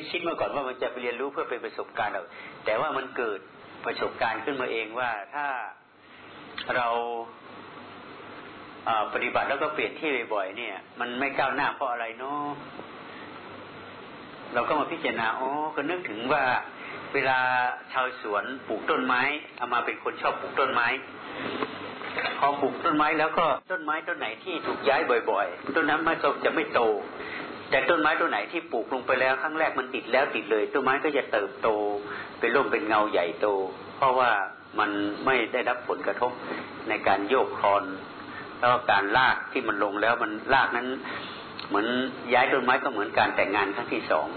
ได้คิดมาก่อนว่ามันจะไปเรียนรู้เพื่อเป็นประสบการณ์หรอกแต่ว่ามันเกิดประสบการณ์ขึ้นมาเองว่าถ้าเราปฏิบัติแล้วก็เปลี่ยนที่บ่อยๆเนี่ย มันไม่ก้าวหน้าเพราะอะไรเนาะเราก็มาพิจารณาอ๋อก็นึกถึงว่าเวลาชาวสวนปลูกต้นไม้เอามาเป็นคนชอบปลูกต้นไม้ พอปลูกต้นไม้แล้วก็ต้นไม้ต้นไหนที่ถูกย้ายบ่อย ๆ ต้นนั้นมันจะไม่โต แต่ต้นไม้ต้นไหนที่ปลูกลงไปแล้วครั้งแรกมันติดแล้วติดเลย ต้นไม้ก็จะเติบโตเป็นร่มเป็นเงาใหญ่โต เพราะว่ามันไม่ได้รับผลกระทบในการโยกคลอนแล้วการลากที่มันลงแล้วมันลากนั้น เหมือนย้ายต้นไม้ก็เหมือนการแต่งงานครั้งที่สอง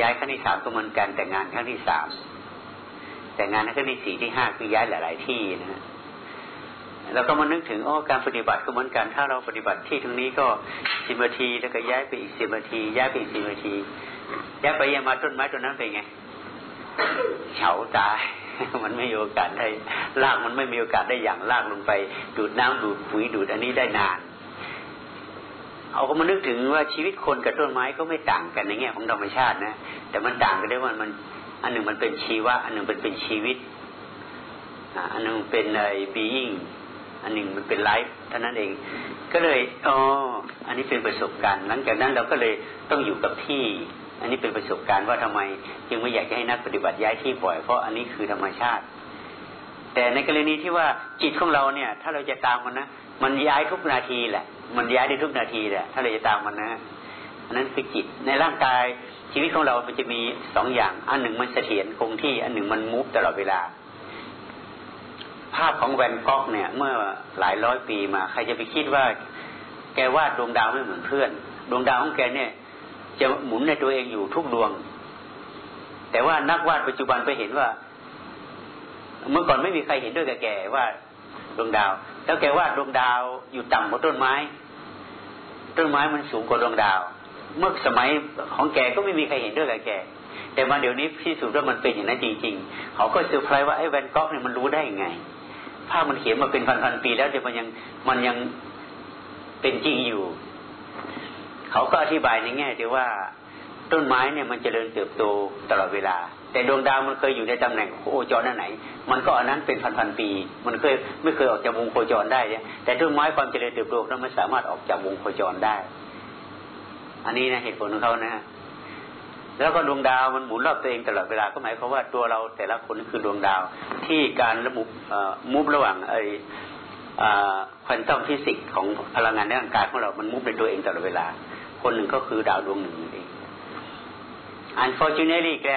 ย้ายครั้งที่สามก็เหมือนการแต่งงานครั้งที่สามแต่งงานครั้งที่สี่ที่ห้าคือย้ายหลาย ๆ ที่นะฮะ แล้วก็มานึกถึงอ๋อการปฏิบัติก็เหมือนกัน ถ้าเราปฏิบัติที่ตรงนี้ก็สิบนาที แล้วก็ย้ายไปอีกสิบนาที ย้ายไปอีกสิบนาทีย้ายไปย้ายมาต้นไม้ต้นนั้นเป็นไงเฉาตาย มันไม่มีโอกาสได้ลากมันไม่มีโอกาสได้อย่างลากลงไป ดูดน้ำดูดปุ๋ยดูดอันนี้ได้นาน เอาก็มานึกถึงว่าชีวิตคนกับต้นไม้ก็ไม่ต่างกันในแง่ของธรรมชาตินะ แต่มันต่างกันได้ว่ามัน อันหนึ่งมันเป็นชีวะ อันหนึ่งเป็นเป็นชีวิตอันหนึ่งเป็นไอ้บีอิง อันหนึ่งมันเป็นไลฟ์เท่านั้นเอง ก็เลยอ๋ออันนี้เป็นประสบการณ์ หลังจากนั้นเราก็เลยต้องอยู่กับที่ อันนี้เป็นประสบการณ์ว่าทำไม จึงไม่อยากจะให้นักปฏิบัติย้ายที่บ่อยเพราะอันนี้คือธรรมชาติ แต่ในกรณีที่ว่าจิตของเราเนี่ย ถ้าเราจะตามมันนะมันย้ายทุกนาทีแหละ มันย้ายได้ทุกนาทีแหละ ถ้าเราจะตามมันนะอันนั้นคือจิตในร่างกายชีวิตของเรา มันจะมีสองอย่าง อันหนึ่งมันเสถียรคงที่ อันหนึ่งมันมุฟตลอดเวลา ภาพของแวนก๊อกเนี่ย เมื่อหลายร้อยปีมา ใครจะไปคิดว่า แกวาดดวงดาวไม่เหมือนเพื่อน ดวงดาวของแกเนี่ย จะหมุนในตัวเองอยู่ทุกดวง แต่ว่านักวาดปัจจุบันไปเห็นว่า เมื่อก่อนไม่มีใครเห็นด้วยกับแกว่าดวงดาว แล้วแกวาดดวงดาวอยู่ต่ำกว่าต้นไม้ ต้นไม้มันสูงกว่าดวงดาว เมื่อสมัยของแกก็ไม่มีใครเห็นด้วยกับแกแต่มาเดี๋ยวนี้พิสูจน์ว่ามันเป็นอย่างนั้นจริง ๆ เขาก็เซอร์ไพรส์ว่าไอ้แวนก๊อกเนี่ยมันรู้ได้ยังไง ภาพมันเขียนมาเป็นพันๆปีแล้วแต่มันยังมันยังเป็นจริงอยู่ เขาก็อธิบายในแง่ที่ว่าต้นไม้เนี่ยมันจเจริญเติบโตตลอดเวลา แต่ดวงดาวมันเคยอยู่ในตำแหน่งโคจรนั่นไหน มันก็อันนั้นเป็นพันๆปี มันเคยไม่เคยออกจากวงโคจรได้เนี่ยแต่ต้นไม้ความเจริญเติบโตนั้นมันสามารถออกจากวงโคจรได้ อันนี้นะเหตุผลของเขานะ แล้วก็ดวงดาวมันหมุนรอบตัวเองตลอดเวลาก็หมายความว่าตัวเราแต่ละคนคือดวงดาว ที่การระมุมุบระหว่างไอควอนตัมฟิสิกส์ของพลังงานในร่างกายของเรา มันมุบในตัวเองตลอดเวลา คนหนึ่งก็คือดาวดวงหนึ่งเอง Unfortunately แก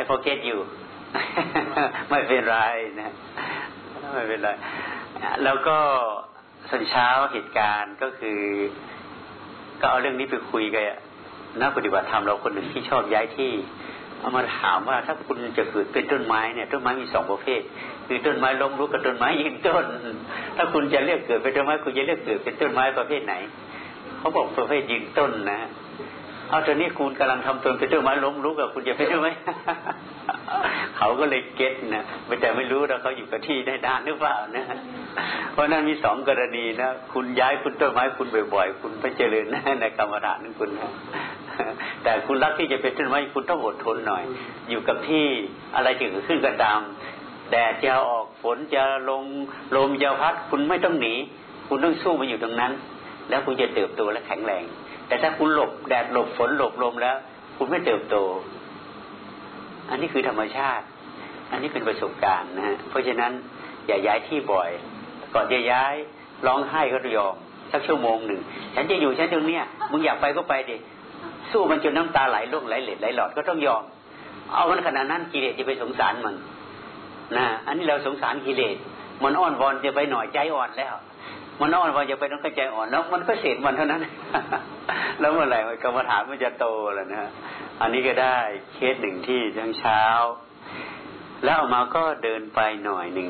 I forget you ไม่เป็นไรนะไม่เป็นไร แล้วก็สันเช้าเหตุการณ์ก็คือ ก็เอาเรื่องนี้ไปคุยกัน นักปฏิบัติธรรมเราคนหนึ่งที่ชอบย้ายที่เอามาถามว่าถ้าคุณจะเกิดเป็นต้นไม้เนี่ยต้นไม้มีสองประเภท คือต้นไม้ล้มลุกกับต้นไม้ยืนต้น ถ้าคุณจะเลือกเกิดเป็นต้นไม้คุณจะเลือกเกิดเป็นต้นไม้ประเภทไหนเขาบอกประเภทยืนต้นนะเอาตอนนี้คุณกำลังทำตนเป็นต้นไม้ล้มลุกกับคุณจะเป็นต้นไหมเขาก็เลยเก็ตนะแต่ไม่รู้ว่าเขาอยู่กับที่ได้านหรือเปล่านะ เพราะนั้นมีสองกรณีนะคุณย้ายคุณต้นไม้คุณบ่อยๆ คุณไปเจริญนะในกรรมฐานของคุณนะ แต่คุณรักที่จะเป็นต้นไม้คุณต้องอดทนหน่อย อยู่กับที่อะไรจะเกิดขึ้นก็ตามแดดจะออกฝนจะลงลมจะพัด คุณไม่ต้องหนี คุณต้องสู้มาอยู่ตรงนั้น แล้วคุณจะเติบโตและแข็งแรง แต่ถ้าคุณหลบแดดหลบฝนหลบลมแล้ว คุณไม่เติบโต อันนี้คือธรรมชาติ อันนี้เป็นประสบการณ์นะฮะเพราะฉะนั้นอย่าย้ายที่บ่อย ก่อนจะย้ายร้องไห้ก็ยอมสักชั่วโมงหนึ่งฉันจะอยู่ฉันตรงเนี้ยมึงอยากไปก็ไปดิ สู้มันจนน้ำตาไหลล่วงไหลเหล็ดไหลหลอดก็ต้องยอม เอามันขนาดนั้นกิเลสจะไปสงสารมันนะอันนี้เราสงสารกิเลสมันอ้อนวอนจะไปหน่อยใจอ่อนแล้ว มันนอนว่าจะไปต้องใจอ่อนแล้ว มันก็เสร็จมันเท่านั้น แล้วเมื่อไหร่กรรมฐานมันจะโตแล้วนะอันนี้ก็ได้เคสหนึ่งที่ทั้งเช้า แล้วออกมาก็เดินไปหน่อยหนึ่ง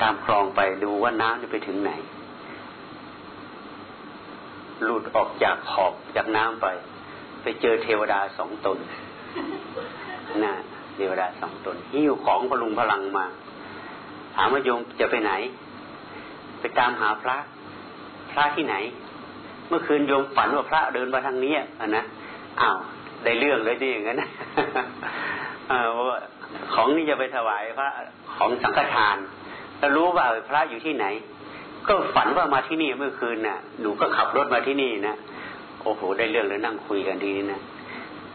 ตามคลองไปดูว่าน้ำจะไปถึงไหน หลุดออกจากขอบจากน้ำไป ไปเจอเทวดาสองตนนะเทวดาสองตนหิ้วของพลุงพลังมา ถามว่าโยมจะไปไหน ไปตามหาพระ พระที่ไหน เมื่อคืนโยมฝันว่าพระเดินมาทางนี้อะนะอ้าวได้เรื่องเลยดิอย่างนั้นว่าของนี่จะไปถวายพระของสังฆทานแล้วรู้ว่าพระอยู่ที่ไหน ก็ฝันว่ามาที่นี่เมื่อคืนน่ะหนูก็ขับรถมาที่นี่นะโอ้โห ได้เรื่องแล้วนั่งคุยกันดีนี่นะ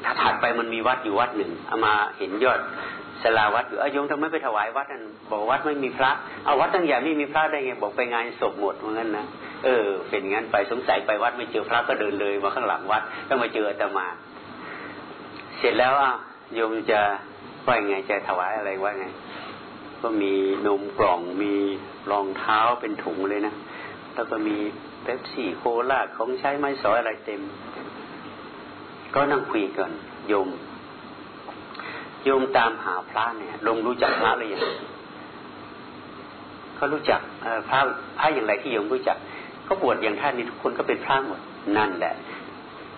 ถ้าถัดไปมันมีวัดอยู่วัดหนึ่งเอามาเห็นยอดสลาวัดอยู่อาโยมทำไมไปถวายวัดนั่นบอกวัดไม่มีพระเอาวัดตั้งอย่างไม่มีพระได้ไงบอกไปงานศพหมดเหมือนกันนะเออ เป็นงั้นไปสงสัยไปวัดไม่เจอพระก็เดินเลยมาข้างหลังวัดต้องมาเจออาตมา เสร็จแล้วอะโยมจะว่าไงจะถวายอะไรว่าไง ก็มีนมกล่องมีรองเท้าเป็นถุงเลยนะ แล้วก็มีเป๊ปซี่โคลาของใช้ไม้สอยอะไรเต็ม ก็นั่งคุยกันโยม โยมตามหาพระเนี่ยลงรู้จักพระหรือยังเขารู้จักพระพระอย่างไรที่โยมรู้จัก ก็บวชอย่างท่านนี่ทุกคนก็เป็นพระหมดนั่นแหละ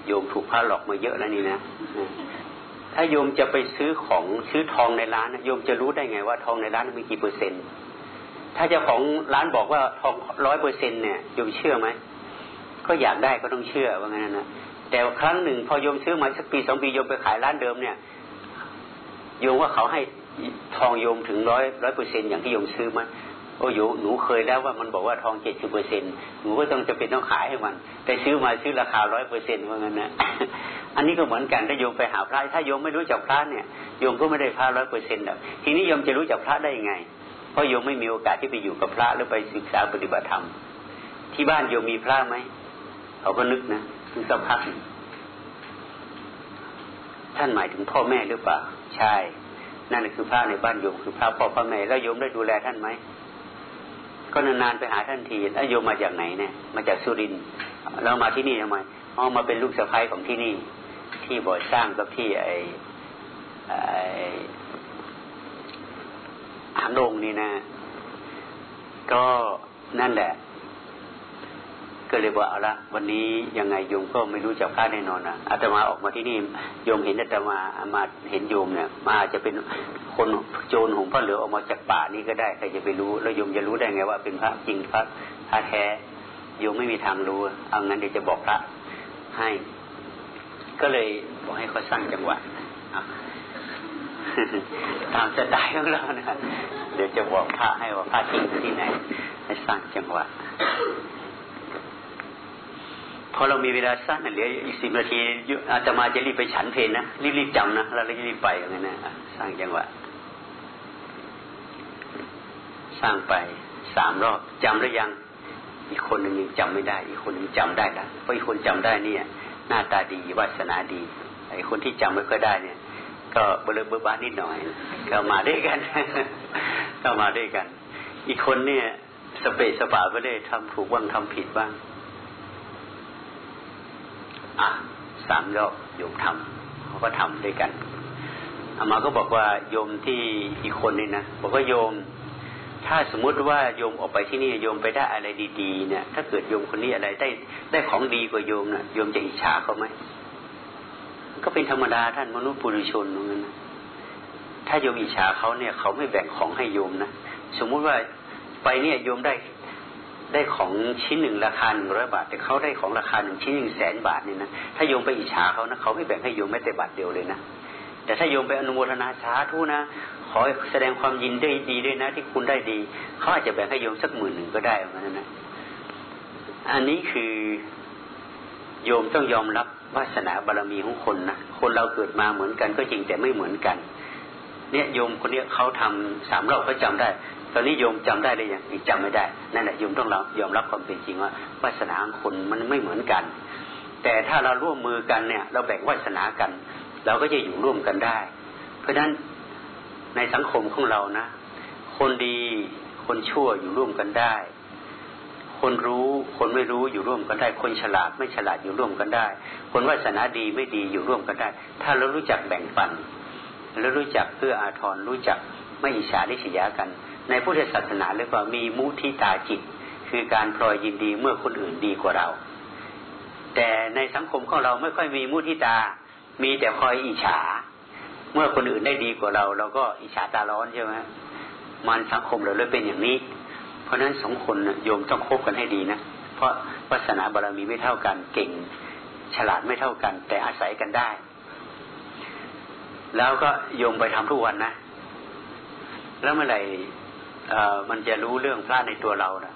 โยมถูกพระหลอกมาเยอะแล้วนี่นะ ถ้าโยมจะไปซื้อของซื้อทองในร้านโยมจะรู้ได้ไงว่าทองในร้านมีกี่เปอร์เซ็นต์ ถ้าเจ้าของร้านบอกว่าทองร้อยเปอร์เซ็นเนี่ยโยมเชื่อไหมก็อยากได้ก็ต้องเชื่อว่างั้นนะแต่ครั้งหนึ่งพอโยมซื้อมาสักปีสองปีโยมไปขายร้านเดิมเนี่ยโยมว่าเขาให้ทองโยมถึงร้อยร้อยเปอร์เซ็นอย่างที่โยมซื้อมา โอ้โยหนูเคยแล้วว่ามันบอกว่าทองเจ็ดสิบเปอร์เซ็นหนูก็ต้องจะเป็นต้องขายให้มัน แต่ซื้อมาซื้อราคาร้อยเปอร์เซ็นต์ว่างั้นนะอันนี้ก็เหมือนกันถ้าโยมไปหาพระถ้าโยมไม่รู้จักพระเนี่ยโยมก็ไม่ได้พระร้อยเปอร์เซ็นต์หรอกทีนี้โยมจะรู้จักพระได้ยังไง เพราะโยมไม่มีโอกาสที่ไปอยู่กับพระหรือไปศึกษาปฏิบัติธรรม ที่บ้านโยมมีพระไหมเขาก็นึกนะนึกสักพักท่านหมายถึงพ่อแม่หรือเปล่า ใช่ นั่นคือพระในบ้านโยมคือพระพ่อพระแม่แล้วโยมได้ดูแลท่านไหม ก็นานๆไปหาท่านทีแล้วโยมมาจากไหนเนี่ย มาจากสุรินทร์เรามาที่นี่ทำไมอ๋อมาเป็นลูกสะใภ้ของที่นี่ ที่บ่อสร้างกับที่ไอ้หางดงนี่นะ ก็นั่นแหละ ก็เลยว่าเอาละวันนี้ยังไงโยมก็ไม่รู้จักพระแน่นอนอะอาตมาออกมาที่นี่โยมเห็นอาตมามาเห็นโยมเนี่ยมาจะเป็นคนโจรหงพระเหลือออกมาจากป่านี้ก็ได้ใครจะไปรู้แล้วโยมจะรู้ได้ไงว่าเป็นพระจริงพระพระแท้โยมไม่มีทางรู้เอางั้นเดี๋ยวจะบอกพระให้ ก็เลยบอกให้เขาสร้างจังหวะตามสไตล์ของเรานะเดี๋ยวจะบอกพระให้ว่าพระจริงที่ไหนให้สร้างจังหวะ พอเรามีเวลาสั้นเหลืออีกสิบนาทีอาจจะมาจะรีบไปฉันเพลนะรีบๆจำนะเราเลยรีบไปอย่างนี้นะสร้างจังหวะสร้างไปสามรอบจำหรือยัง อีกคนหนึ่งยังจำไม่ได้ อีกคนหนึ่งจำได้ละเพราะอีกคนจำได้เนี่ย หน้าตาดีวาสนาดีไอ้คนที่จำไม่ค่อยได้เนี่ย ก็เบลเบอร์บ้านนิดหน่อยก็มาด้วยกันก็มาด้วยกัน อีกคนเนี่ยสเปซสปาไปเลยทำถูกบ้างทำผิดบ้าง อะสามรอบโยมทำเขาก็ทำด้วยกันอามาก็บอกว่าโยมที่อีกคนนี่นะบอกว่าโยม ถ้าสมมุติว่าโยมออกไปที่นี่โยมไปได้อะไรดีๆเนี่ย ถ้าเกิดโยมคนนี้อะไรได้ได้ของดีกว่าโยมนะ่ะโยมจะอิจฉาเขาไหมก็เป็นธรรมดาท่านมนุษย์ปุถุชนนั่นนถ้าโยมอิจฉาเขาเนี่ย เขาไม่แบ่งของให้โยมนะสมมุติว่าไปเนี่ยโยมได้ ได้ของชิ้นหนึ่งราคาหนึ่งร้อยบาท แต่เขาได้ของราคาหนึ่งชิ้นหนึ่งแสนบาทนี่นะถ้าโยมไปอิจฉาเขานะเขาไม่แบ่งให้โยมแม้แต่บาทเดียวเลยนะแต่ถ้าโยมไปอนุโมทนาสาธุนะขอแสดงความยินดีดีด้วยนะ ที่คุณได้ดีเขาอาจจะแบ่งให้โยมสักหมื่นหนึ่งก็ได้เหมือนนั้นนะอันนี้คือโยมต้องยอมรับวาสนาบารรมีของคนนะคนเราเกิดมาเหมือนกันก็จริงแต่ไม่เหมือนกัน เนี่ยโยมคนเนี้ยเขาทำสามรอบเขาจำได้ ตอนนี้โยมจำได้เลยยังจำไม่ได้ นั่นแหละโยมต้องยอมรับความเป็นจริงว่าวาสนาของคนมันไม่เหมือนกัน แต่ถ้าเราร่วมมือกันเนี่ย เราแบ่งวาสนากัน เราก็จะอยู่ร่วมกันได้ เพราะฉะนั้นในสังคมของเรานะ คนดีคนชั่วอยู่ร่วมกันได้ คนรู้คนไม่รู้อยู่ร่วมกันได้ คนฉลาดไม่ฉลาดอยู่ร่วมกันได้ คนวาสนาดีไม่ดีอยู่ร่วมกันได้ ถ้าเรารู้จักแบ่งปันแล้วรู้จักเพื่ออาทรรู้จักไม่อิจฉาริษยากัน ในพุทธศาสนาเรียกว่ามีมุทิตาจิต คือการพลอยยินดีเมื่อคนอื่นดีกว่าเรา แต่ในสังคมของเราไม่ค่อยมีมุทิตา มีแต่คอยอิจฉา เมื่อคนอื่นได้ดีกว่าเรา เราก็อิจฉาตาร้อนใช่ไหมมันสังคมเราเลยเป็นอย่างนี้ เพราะฉะนั้นสองคนโยมต้องคบกันให้ดีนะเพราะวาสนาบารมีไม่เท่ากันเก่ง ฉลาดไม่เท่ากัน แต่อาศัยกันได้ แล้วก็โยมไปทำทุกวันนะแล้วเมื่อไหร่ มันจะรู้เรื่องพระในตัวเรานะ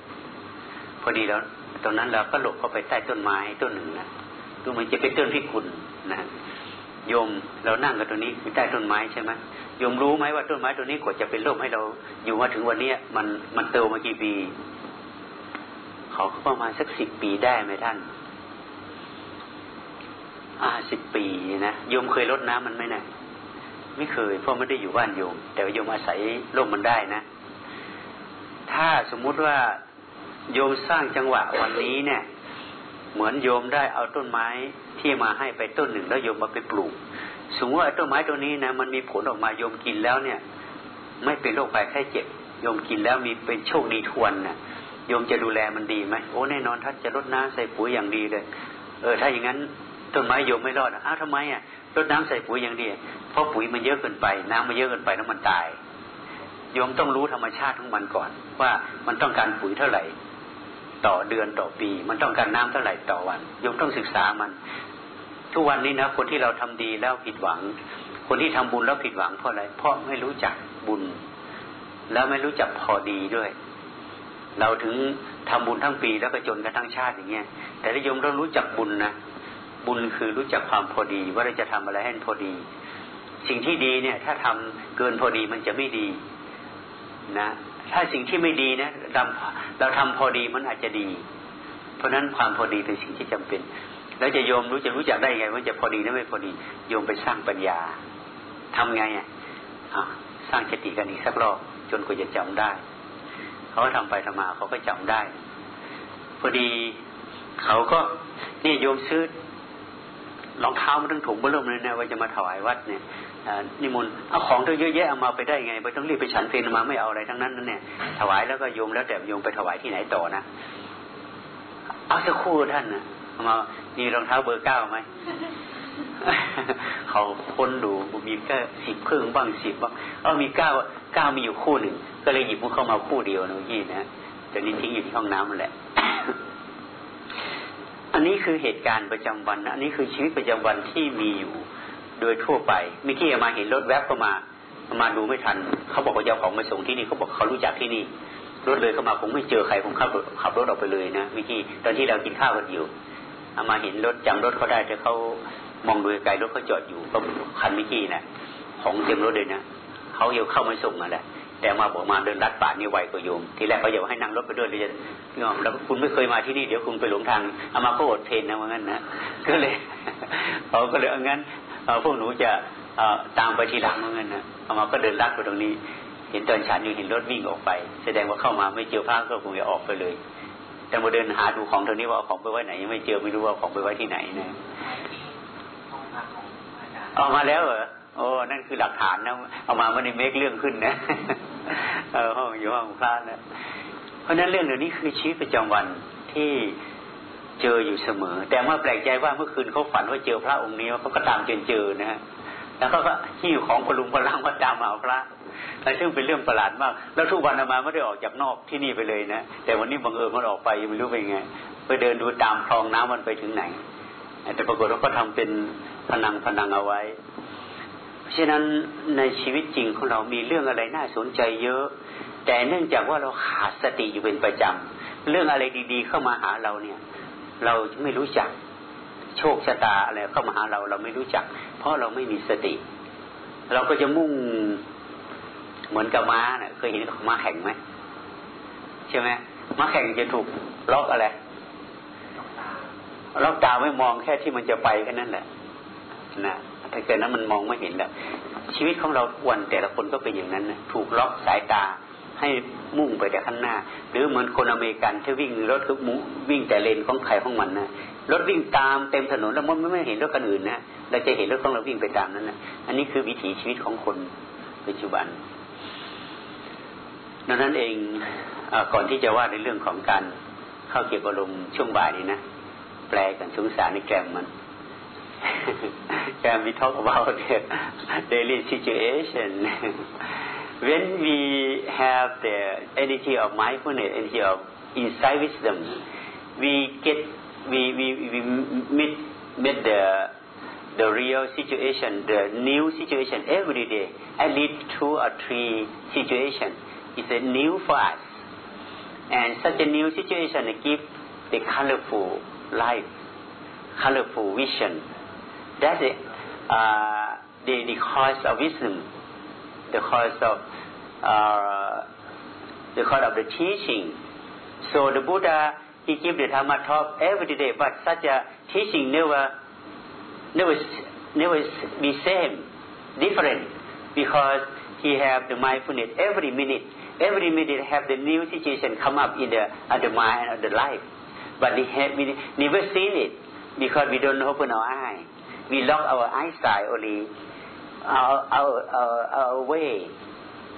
พอดีแล้วตอนนั้นเราก็หลบเข้าไปใต้ต้นไม้ต้นหนึ่งนะดูเหมันจะเป็นต้นพิกุลนะโยมเรานั่งกันตรงนี้ใต้ต้นไม้ใช่ไหมโยมรู้ไหมว่าต้นไม้ตัวนี้กว่าจะเป็นร่มให้เราอยู่มาถึงวันนี้มันมันเติมมากี่ปีเขาประมาณสักสิบปีได้ไหมท่าน อ่าสิบปีนะโยมเคยลดน้ำมันไหมนะไม่เคยเพราะไม่ได้อยู่บ้านโยม แต่โยมอาศัยร่มมันได้นะ ถ้าสมมุติว่าโยมสร้างจังหวะวันนี้เนี่ย เหมือนโยมได้เอาต้นไม้ที่มาให้ไปต้นหนึ่งแล้วโยมมาไปปลูก สมมติว่าต้นไม้ตัวนี้นะมันมีผลออกมาโยมกินแล้วเนี่ย ไม่เป็นโรคภัยไข้เจ็บโยมกินแล้วมีเป็นโชคดีทวนนะ่ะโยมจะดูแลมันดีไหมโอ้แน่นอนท่านจะรดน้ำใส่ปุ๋ยอย่างดีเลย เออถ้าอย่างนั้นต้นไม้โยมไม่รอดอ้าวทำไมอะรดน้ำใส่ปุ๋ยอย่างดีเพราะปุ๋ยมันเยอะเกินไป น้ำมันเยอะเกินไปแล้วมันตาย โยมต้องรู้ธรรมชาติของมันก่อน ว่ามันต้องการปุ๋ยเท่าไหร่ ต่อเดือนต่อปี มันต้องการน้ำเท่าไหร่ต่อวันโยมต้องศึกษามัน ทุกวันนี้นะคนที่เราทำดีแล้วผิดหวัง คนที่ทำบุญแล้วผิดหวังเพราะอะไรเพราะไม่รู้จักบุญ แล้วไม่รู้จักพอดีด้วย เราถึงทำบุญทั้งปีแล้วก็จนกันทั้งชาติอย่างเงี้ยแต่ถ้าโยมต้องรู้จักบุญนะบุญคือรู้จักความพอดี ว่าเราจะทำอะไรให้พอดี สิ่งที่ดีเนี่ย ถ้าทำเกินพอดีมันจะไม่ดี นะถ้าสิ่งที่ไม่ดีนะเราเราทำพอดีมันอาจจะดี เพราะนั้นความพอดีเป็นสิ่งที่จำเป็น แล้วจะโยมรู้จะรู้จักได้ไงว่าจะพอดีหรือไม่พอดี โยมไปสร้างปัญญาทำไงอะสร้างสติกันอีกสักรอบจนกว่าจะจำได้ เขาทำไปทำมาเขาก็จำได้ พอดีเขาก็เนี่ยโยมซื้อ รองเท้ามาตั้งถุงเบิ่มเลยนะว่าจะมาถวายวัดเนี่ยนิมนต์เอาของตั้งเยอะแยะเอามาไปได้ไงไปต้องรีบไปฉันเพลมาไม่เอาอะไรทั้งนั้นนั่นเนี่ยถวายแล้วก็โยมแล้วแต่โยมไปถวายที่ไหนต่อนะเอาสักคู่ท่านนะมามีรองเท้าเบอร์เก้าไหมเขาค้นดูมีแค่สิบครึ่งบ้างสิบบ้างเออมีเก้าเก้ามีอยู่คู่หนึ่งก็เลยหยิบมันเข้ามาคู่เดียวนะพี่นะแต่นี้ทิ้งอยู่ที่ห้องน้ำมันแหละ อันนี้คือเหตุการณ์ประจำวัน อันนี้คือชีวิตประจำวันที่มีอยู่โดยทั่วไปเมื่อกี้มาเห็นรถแวบเข้ามามาดูไม่ทัน เขาบอกว่าเจะของมาส่งที่นี่เขาบอกเขารู้จักที่นี่รถเลยเข้ามาผมไม่เจอใครผมขับขับรถออกไปเลยนะเมื่อกี้ตอนที่เรากินข้าวกันอยู่เอามาเห็นรถจำรถเขาได้แต่เขามองดูไกลรถเขาจอดอยู่ก็คันเมื่อกี้นะของเต็มรถเลยนะเขาเยวเข้ามาส่งมาแหล้ว แต่มาบอกมาเดินลัดป่านี่ไวกว่าโยม ทีแรกเขาอยากให้นั่งรถไปด้วยเลยจะยอมแล้วคุณไม่เคยมาที่นี่เดี๋ยวคุณไปหลงทางเอามาก็อดเทนนะว่างั้นนะก็เลยเขาก็เลยเอางั้นพวกหนูจะตามไปทีหลังว่างั้นนะเอามาก็เดินลัดไปตรงนี้ เห็นตอนฉันอยู่เห็นรถวิ่งออกไป แสดงว่าเข้ามาไม่เจอพระก็คงจะออกไปเลย แต่มาเดินหาดูของตรงนี้ว่าเอาของไปไว้ไหนยังไม่เจอไม่รู้ว่าของไปไว้ที่ไหนนะออกมาแล้วเหรอ โอ้นั่นคือหลักฐานนะเอามาไม่ได้เมคเรื่องขึ้นนะเออห้องอยู่ห้องพระนะเพราะนั้นเรื่องเหล่านี้คือชีวิตประจำวันที่เจออยู่เสมอ แต่เมื่อแปลกใจว่าเมื่อคืนเขาฝันว่าเจอพระองค์นี้เขาก็ตามจนเจอนะฮะแล้วเขาก็หิ้วของพลุงพลังมาตามมาเอาพระซึ่งเป็นเรื่องประหลาดมาก แล้วทุกวันมาไม่ได้ออกจากนอกที่นี่ไปเลยนะ แต่วันนี้บังเอิญมันออกไปยังไม่รู้เป็นไง ไปเดินดูตามคลองน้ำมันไปถึงไหน แต่ปรากฏว่าเขาทาเป็นพนังพนังเอาไว้ ฉะนั้นในชีวิตจริงของเรามีเรื่องอะไรน่าสนใจเยอะ แต่เนื่องจากว่าเราขาดสติอยู่เป็นประจำเรื่องอะไรดี ๆ เข้ามาหาเราเนี่ย เราไม่รู้จักโชคชะตาอะไรเข้ามาหาเราเราไม่รู้จัก เพราะเราไม่มีสติ เราก็จะมุ่งเหมือนกับม้าเนะ่ยเคยเห็นม้าแข่งไหมใช่ไหมม้าแข่งจะถูกล็อกอะไรล็อกตาไม่มองแค่ที่มันจะไปแค่นั้นแหละนะ ถ้าเกิดนั้นมันมองไม่เห็นแล้วชีวิตของเราวันแต่ละคนก็เป็นอย่างนั้นนะถูกล็อกสายตาให้มุ่งไปแต่ข้างหน้า หรือเหมือนคนอเมริกันที่วิ่งรถก็มุวิ่งแต่เลนของใครของมันนะรถวิ่งตามเต็มถนนแล้วมันไม่เห็นรถคันอื่นนะเราจะเห็นรถของเราวิ่งไปตามนั้นนะอันนี้คือวิถีชีวิตของคนปัจจุบันดังนั้นเองอก่อนที่จะว่าในเรื่องของการเข้าเกี่ยวกับลมช่วงบ่ายนี้นะแปลกันสงสารในแกรมมัน can we talk about the daily situation when we have the energy of mindfulness energy of insight wisdom we get we we we meet meet the the real situation, the new situation every day. At least two or three situations is a new for us, and such a new situation give the colorful life, colorful vision. That's it. Uh, the the cause of wisdom, the cause of uh, the cause of the teaching. So the Buddha he give the Dhamma talk every day, but such a teaching never, never, never be same, different, because he have the mindfulness every minute. Every minute have the new situation come up in the, uh, the mind of the life, but we have we never seen it because we don't open our eye. We lock our eyesight only our our our, our way,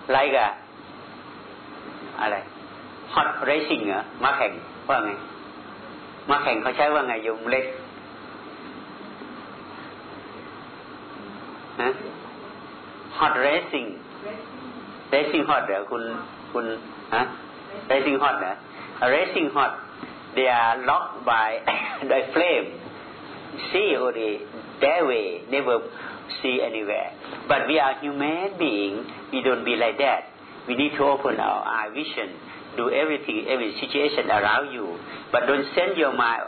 like a อะไร hot racing เหรอมาแข่งว่าไงมาแข่งเขาใช้ว่าไงโยมเล็กฮะ hot racing racing hot เหรอคุณคุณฮะ racing hot เหรอ racing hot they are locked by the flame see that way never see anywhere but we are human being we don't be like that we need to open our eye vision do everything, every situation around you. But don't send your mind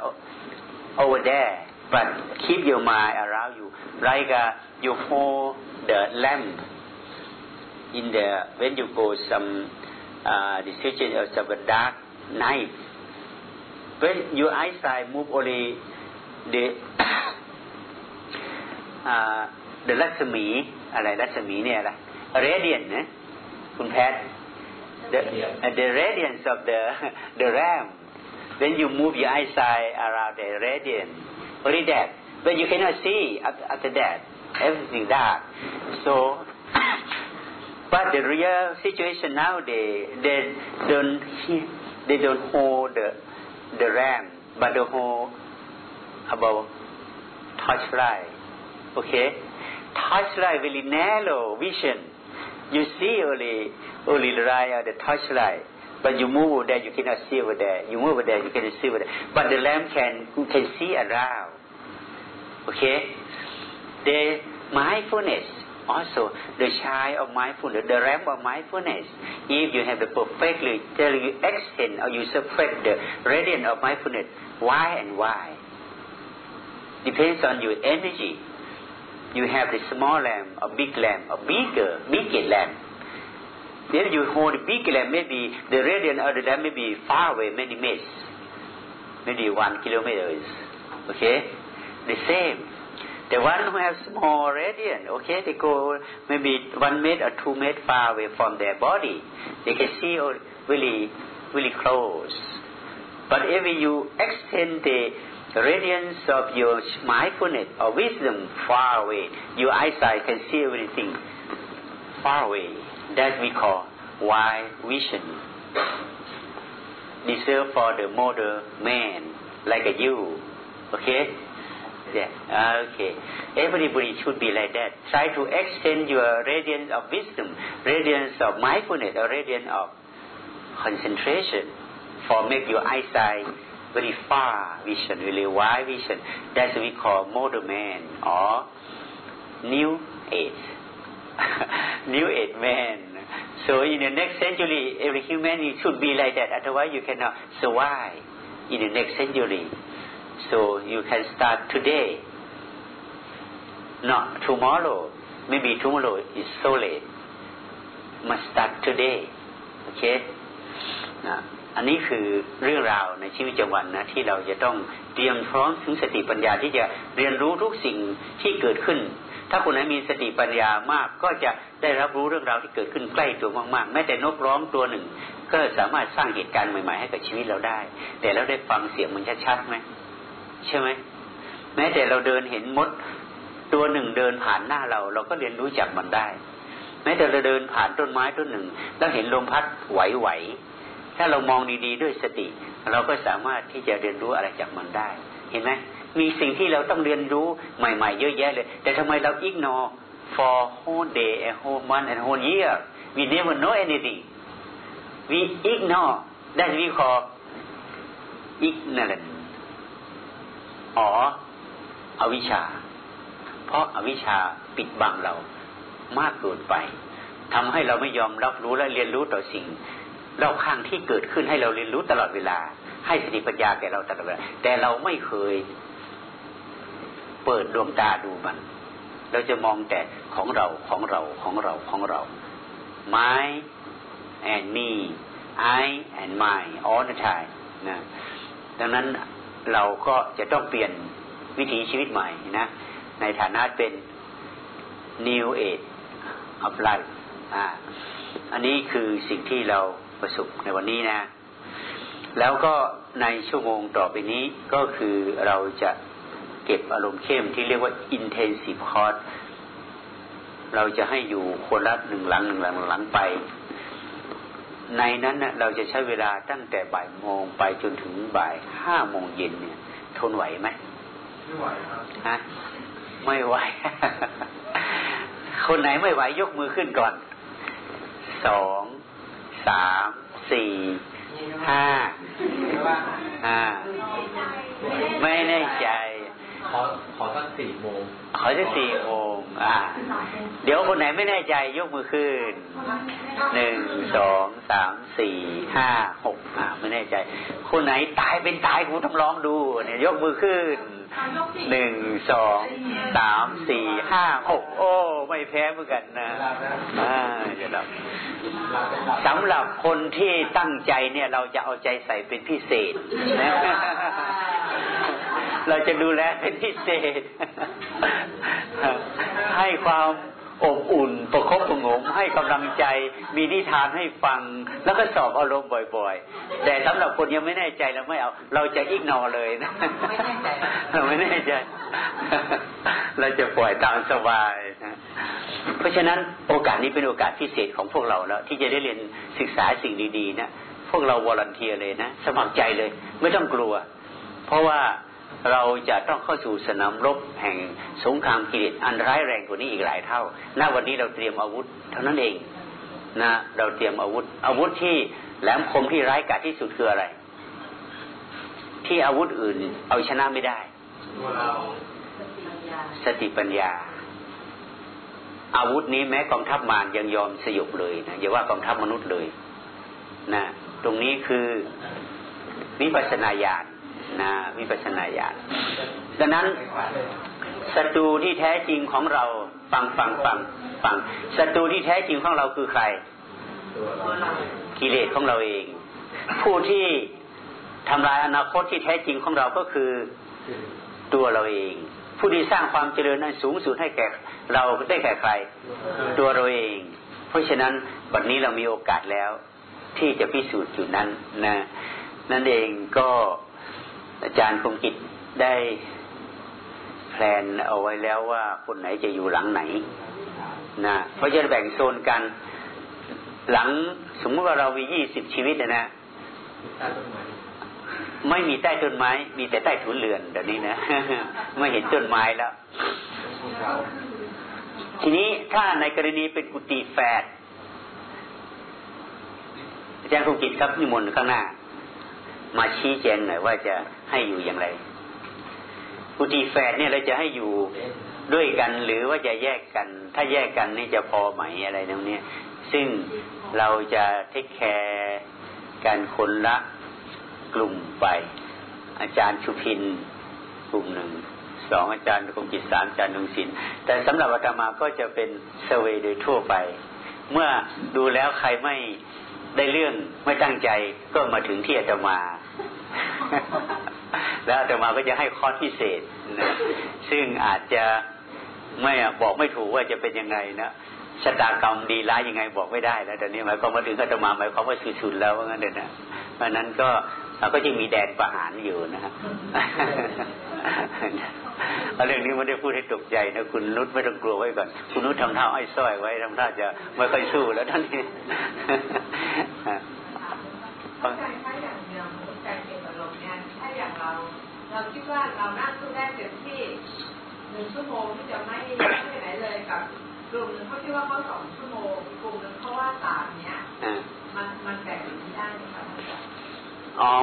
over there, but keep your mind around you. Like uh, you hold the lamp in the, when you go some uh, situation of some dark night. When your eyesight move only the uh, the รัศมีอะไรรัศมีเนี่ยอะไร radiant นะคุณแพทย์ the, uh, the radiance of the, the ram. When you move your eyesight around the radiance, only that. But you cannot see after that. Everything dark. So, but the real situation nowadays, they don't, they don't hold the, the ram, but they hold about torchlight. Okay? Torchlight very narrow vision. You see only only the light of the torchlight. But you move over there, you cannot see over there. You move over there, you cannot see over there. But the lamp can can see around. Okay? The mindfulness also the shine of mindfulness, the lamp of mindfulness. If you have the perfectly tell you extend or you spread the radiance of mindfulness, why and why? Depends on your energy. You have the small lamp, a big lamp, a bigger, bigger lamp then you hold the big lamp, maybe the radiant of the lamp may be far away, many meters, maybe one kilometers. Okay? The same. The one who has small radiant, okay, they go maybe one meter or two meter far away from their body. They can see or really, really close. But if you extend the radiance of your mindfulness uh, or wisdom far away, your eyesight can see everything far away that we call wide vision. Deserve for the modern man like a you. Okay? Yeah. Okay. Everybody should be like that. Try to extend your radiance of wisdom, radiance of mindfulness, or radiance of concentration for make your eyesight very far vision, really wide vision. That's what we call modern man or new age. new age man. So in the next century, every human should be like that. Otherwise, you cannot survive in the next century. So you can start today, not tomorrow. Maybe tomorrow is so late. Must start today. Okay? อันนี้คือเรื่องราวในชีวิตประจำวันนะที่เราจะต้องเตรียมพร้อมถึงสติปัญญาที่จะเรียนรู้ทุกสิ่งที่เกิดขึ้น ถ้าคนไหนมีสติปัญญามาก ก็จะได้รับรู้เรื่องราวที่เกิดขึ้นใกล้ตัวมากๆแม้แต่นกร้องตัวหนึ่ง ก็สามารถสร้างเหตุการณ์ใหม่ๆให้กับชีวิตเราได้ แต่เราได้ฟังเสียงมันชัดๆไหมใช่ไหมแม้แต่เราเดินเห็นมดตัวหนึ่งเดินผ่านหน้าเรา เราก็เรียนรู้จักมันได้ แม้แต่เราเดินผ่านต้นไม้ต้นหนึ่ง แล้วเห็นลมพัดไหวๆ ถ้าเรามองดีๆด้วยสติ เราก็สามารถที่จะเรียนรู้อะไรจากมันได้ เห็นไหมมีสิ่งที่เราต้องเรียนรู้ใหม่ๆ เยอะแยะเลย แต่ทำไมเรา ignore for whole day and whole month and whole year we never know anything we ignore that we call ignorant อ๋ออวิชชา เพราะอาวิชชาปิดบังเรามากเกินไปทำให้เราไม่ยอมรับรู้และเรียนรู้ต่อสิ่ง รอบข้างที่เกิดขึ้นให้เราเรียนรู้ตลอดเวลา ให้สติปัญญาแก่เราตลอดเวลา แต่เราไม่เคยเปิดดวงตาดูมัน เราจะมองแต่ของเราของเราของเราของเรา my and me I and my all the time นะดังนั้นเราก็จะต้องเปลี่ยนวิถีชีวิตใหม่นะ ในฐานะเป็น new age of life อ่าอันนี้คือสิ่งที่เรา ประสบในวันนี้นะ แล้วก็ในชั่วโมงต่อไปนี้ก็คือเราจะเก็บอารมณ์เข้มที่เรียกว่า intensive course เราจะให้อยู่คนละหนึ่งหลังหนึ่งหลังหลังไป ในนั้นนะเราจะใช้เวลาตั้งแต่บ่ายโมงไปจนถึงบ่ายห้าโมงเย็นเนี่ย ทนไหวไหมไม่ไหวครับฮะไม่ไหว คนไหนไม่ไหวยกมือขึ้นก่อนสอง สามสี่ห้าห้าไม่แน่ใจ ขอขอสักสี่โมงขอสักสี่โมงอ่า เดี๋ยวคนไหนไม่แน่ใจยกมือขึ้นหนึ่งสองสามสี่ห้าหกอ่าไม่แน่ใจ คนไหนตายเป็นตายกูต้องร้องดู เนี่ย ยกมือขึ้นหนึ่งสองสามสี่ห้าหกโอ้ ไม่แพ้เหมือนกันนะอ่าเดี๋ยวเราสำหรับคนที่ตั้งใจเนี่ย เราจะเอาใจใส่เป็นพิเศษนะ เราจะดูแลเป็นพิเศษ ให้ความอบอุ่นประคบประงมให้กำลังใจ มีนิทานให้ฟัง แล้วก็สอบอารมณ์บ่อย ๆ แต่สำหรับคนยังไม่แน่ใจเราไม่เอา เราจะอิกนอเลยนะไม่แน่ใจเราไม่แน่ใจ เราจะปล่อยตามสบายนะเพราะฉะนั้นโอกาสนี้เป็นโอกาสพิเศษของพวกเราแล้ว ที่จะได้เรียนศึกษาสิ่งดี ๆ นะพวกเราวอลันเทียเลยนะ สมัครใจเลย ไม่ต้องกลัว เพราะว่า เราจะต้องเข้าสู่สนามรบแห่งสงครามกิเลสอันร้ายแรงกว่านี้อีกหลายเท่า ณ วันนี้เราเตรียมอาวุธเท่านั้นเองนะ เราเตรียมอาวุธ อาวุธที่แหลมคมที่ร้ายกาจที่สุดคืออะไร ที่อาวุธอื่น เอาชนะไม่ได้ สติปัญญา อาวุธนี้แม้กองทัพมารยังยอมสยบเลยนะอย่าว่ากองทัพมนุษย์เลย นะ ตรงนี้คือวิปัสสนาญาณ นะวิปัสนาญาณดังนั้นศัตรูที่แท้จริงของเราฟังฟังฟังฟังศัตรูที่แท้จริงของเราคือใคร กิเลสของเราเอง ผู้ที่ทำลายอนาคตที่แท้จริงของเราก็คือตัวเราเอง ผู้ที่สร้างความเจริญนั้นสูงสุดให้แก่เราได้แก่ใคร ตัวเราเอง เพราะฉะนั้นวันนี้เรามีโอกาสแล้ว ที่จะพิสูจน์อยู่นั้นนะนั่นเองก็ อาจารย์คงกิจได้แพลนเอาไว้แล้วว่าคนไหนจะอยู่หลังไหนนะเพราะจะแบ่งโซนกัน หลังสมมติว่าเรามียี่สิบชีวิตนะนะไม่มีใต้ต้นไม้ มีแต่ใต้ถุนเรือนเดี๋ยวนี้นะไม่เห็นต้นไม้แล้ว ทีนี้ถ้าในกรณีเป็นกุฏิแฝดอาจารย์คงกิจครับนิมนต์ข้างหน้า มาชี้แจงหน่อยว่าจะ ให้อยู่อย่างไรกุฏิแฝดเนี่ยเราจะให้อยู่ด้วยกันหรือว่าจะแยกกัน ถ้าแยกกันนี่จะพอไหมอะไรตรงนี้ซึ่งเราจะเทคแคร์การคนละกลุ่มไป อาจารย์ชุพินกลุ่มหนึ่งสองอาจารย์คงจิตสามอาจารย์นุสินแต่สำหรับอาตมาก็จะเป็นเซเวโดยทั่วไป เมื่อดูแล้วใครไม่ได้เรื่องไม่ตั้งใจก็มาถึงที่อาตมา แล้วอาตมาก็จะให้ข้อพิเศษนะซึ่งอาจจะไม่บอกไม่ถูกว่าจะเป็นยังไงนะชะตากรรมดีร้ายยังไงบอกไม่ได้แล้วตอนนี้หมายความว่าถึงอาตมาหมายความว่าสุดๆแล้วว่างั้นเด็นะเพราะนั้นก็เราก็จะมีแดนประหารอยู่นะครับเรื่องนี้ไม่ได้พูดให้ตกใจนะคุณนุชไม่ต้องกลัวไว้ก่อน คุณนุชทำท่าอ้อยส้อยไว้ทำท่าจะไม่ค่อยสู้แล้วท่านนี้ถ้อย่างเดียวใจเก็บอารมณ์เนี่ยถ้าอย่างเรา เราคิดว่าเรานั่งสู้ได้เต็มที่หนึ่งชั่วโมงที่จะไม่ไม่ไหนเลยกับกลุ่มหนึ่งเขาคิดว่าเขาสองชั่วโมงกลุ่มหนึ่งเขาว่าสามเนี้ยมันมันแบ่งอย่างนี้ได้ไหมคะอ๋อ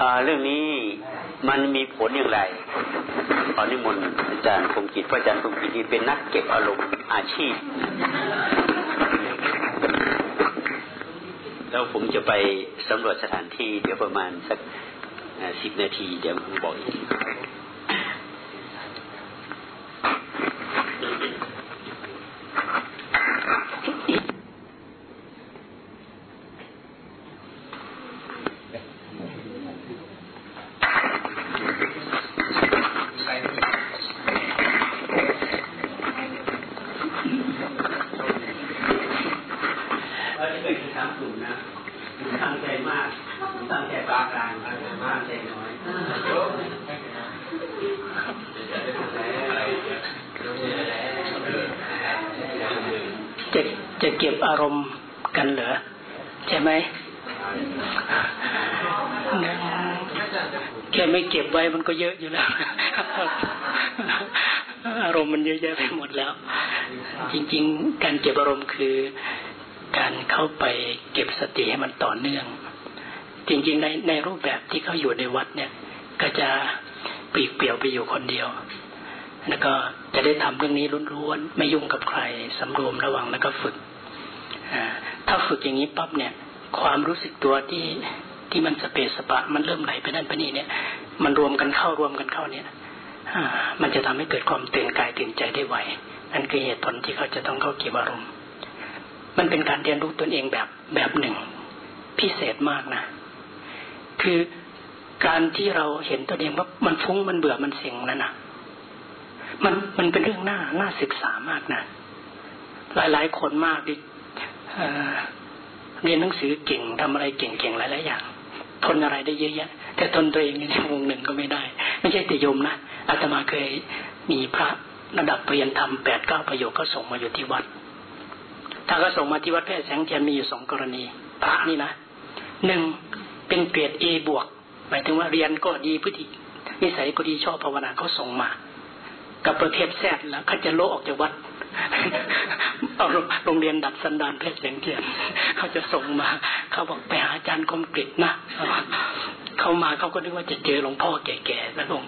อ่าเรื่องนี้มันมีผลอย่างไรขอนิมนต์อาจารย์คงกิจพระอาจารย์คงกิจที่เป็นนักเก็บอารมณ์อาชีพ แล้วผมจะไปสำรวจสถานที่เดี๋ยวประมาณสัก สิบนาที เดี๋ยวผมบอกอีกราจะเป็นสามกลุ่มนะตั้งใจมากตั้งใจปานกลางตั้งใจมากใจน้อย จะเก็บอารมณ์กันเหรอใช่ไหมแค่ไม่เก็บไว้มันก็เยอะอยู่แล้วอารมณ์มันเยอะแยะไปหมดแล้ว จริง ๆ การเก็บอารมณ์คือ การเข้าไปเก็บสติให้มันต่อเนื่อง จริง ๆ ในในรูปแบบที่เขาอยู่ในวัดเนี่ย ก็จะปีกเปลี่ยวไปอยู่คนเดียว แล้วก็จะได้ทำเรื่องนี้ล้วนๆไม่ยุ่งกับใครสำรวมระวังแล้วก็ฝึก ถ้าฝึกอย่างนี้ปั๊บเนี่ย ความรู้สึกตัวที่ที่มันสเปสสปะ มันเริ่มไหลไปนั่นไปนี่เนี่ย มันรวมกันเข้ารวมกันเข้าเนี่ยมันจะทำให้เกิดความตื่นกายตื่นใจได้ไวนั่นคือเหตุผลที่เขาจะต้องเข้าเก็บอารมณ์ มันเป็นการเรียนรู้ตนเองแบบแบบหนึ่ง พิเศษมากนะ คือการที่เราเห็นตัวเองว่ามันฟุ้งมันเบื่อมันเซ็งนั่นนะมันมันเป็นเรื่องน่าน่าศึกษามากนะ หลายหลายคนมากที่ เรียนหนังสือเก่งทำอะไรเก่งๆหลายๆอย่าง ทนอะไรได้เยอะแยะ แต่ทนตัวเองในช่วงหนึ่งก็ไม่ได้ ไม่ใช่แต่โยมนะอาตมาเคยมีพระระดับเรียนทำแปดเก้าประโยคก็ส่งมาอยู่ที่วัด ถ้าก็ส่งมาที่วัดแพทย์แสงเทียนมีอยู่สองกรณี พระนี่นะหนึ่งเป็นเกรดเอบวกหมายถึงว่าเรียนก็ดีพฤตินิสัยก็ดีชอบภาวนาเขาส่งมา กับประเภทแซดแล้วเขาจะโลออกจากวัด เอาโรงเรียนดัดสันดานเพชรเสียงเทียนเขาจะส่งมา เขาบอกไปหาอาจารย์คมกริตนะเขามาเขาก็นึกว่าจะเจอหลวงพ่อแก่ๆแล้วลง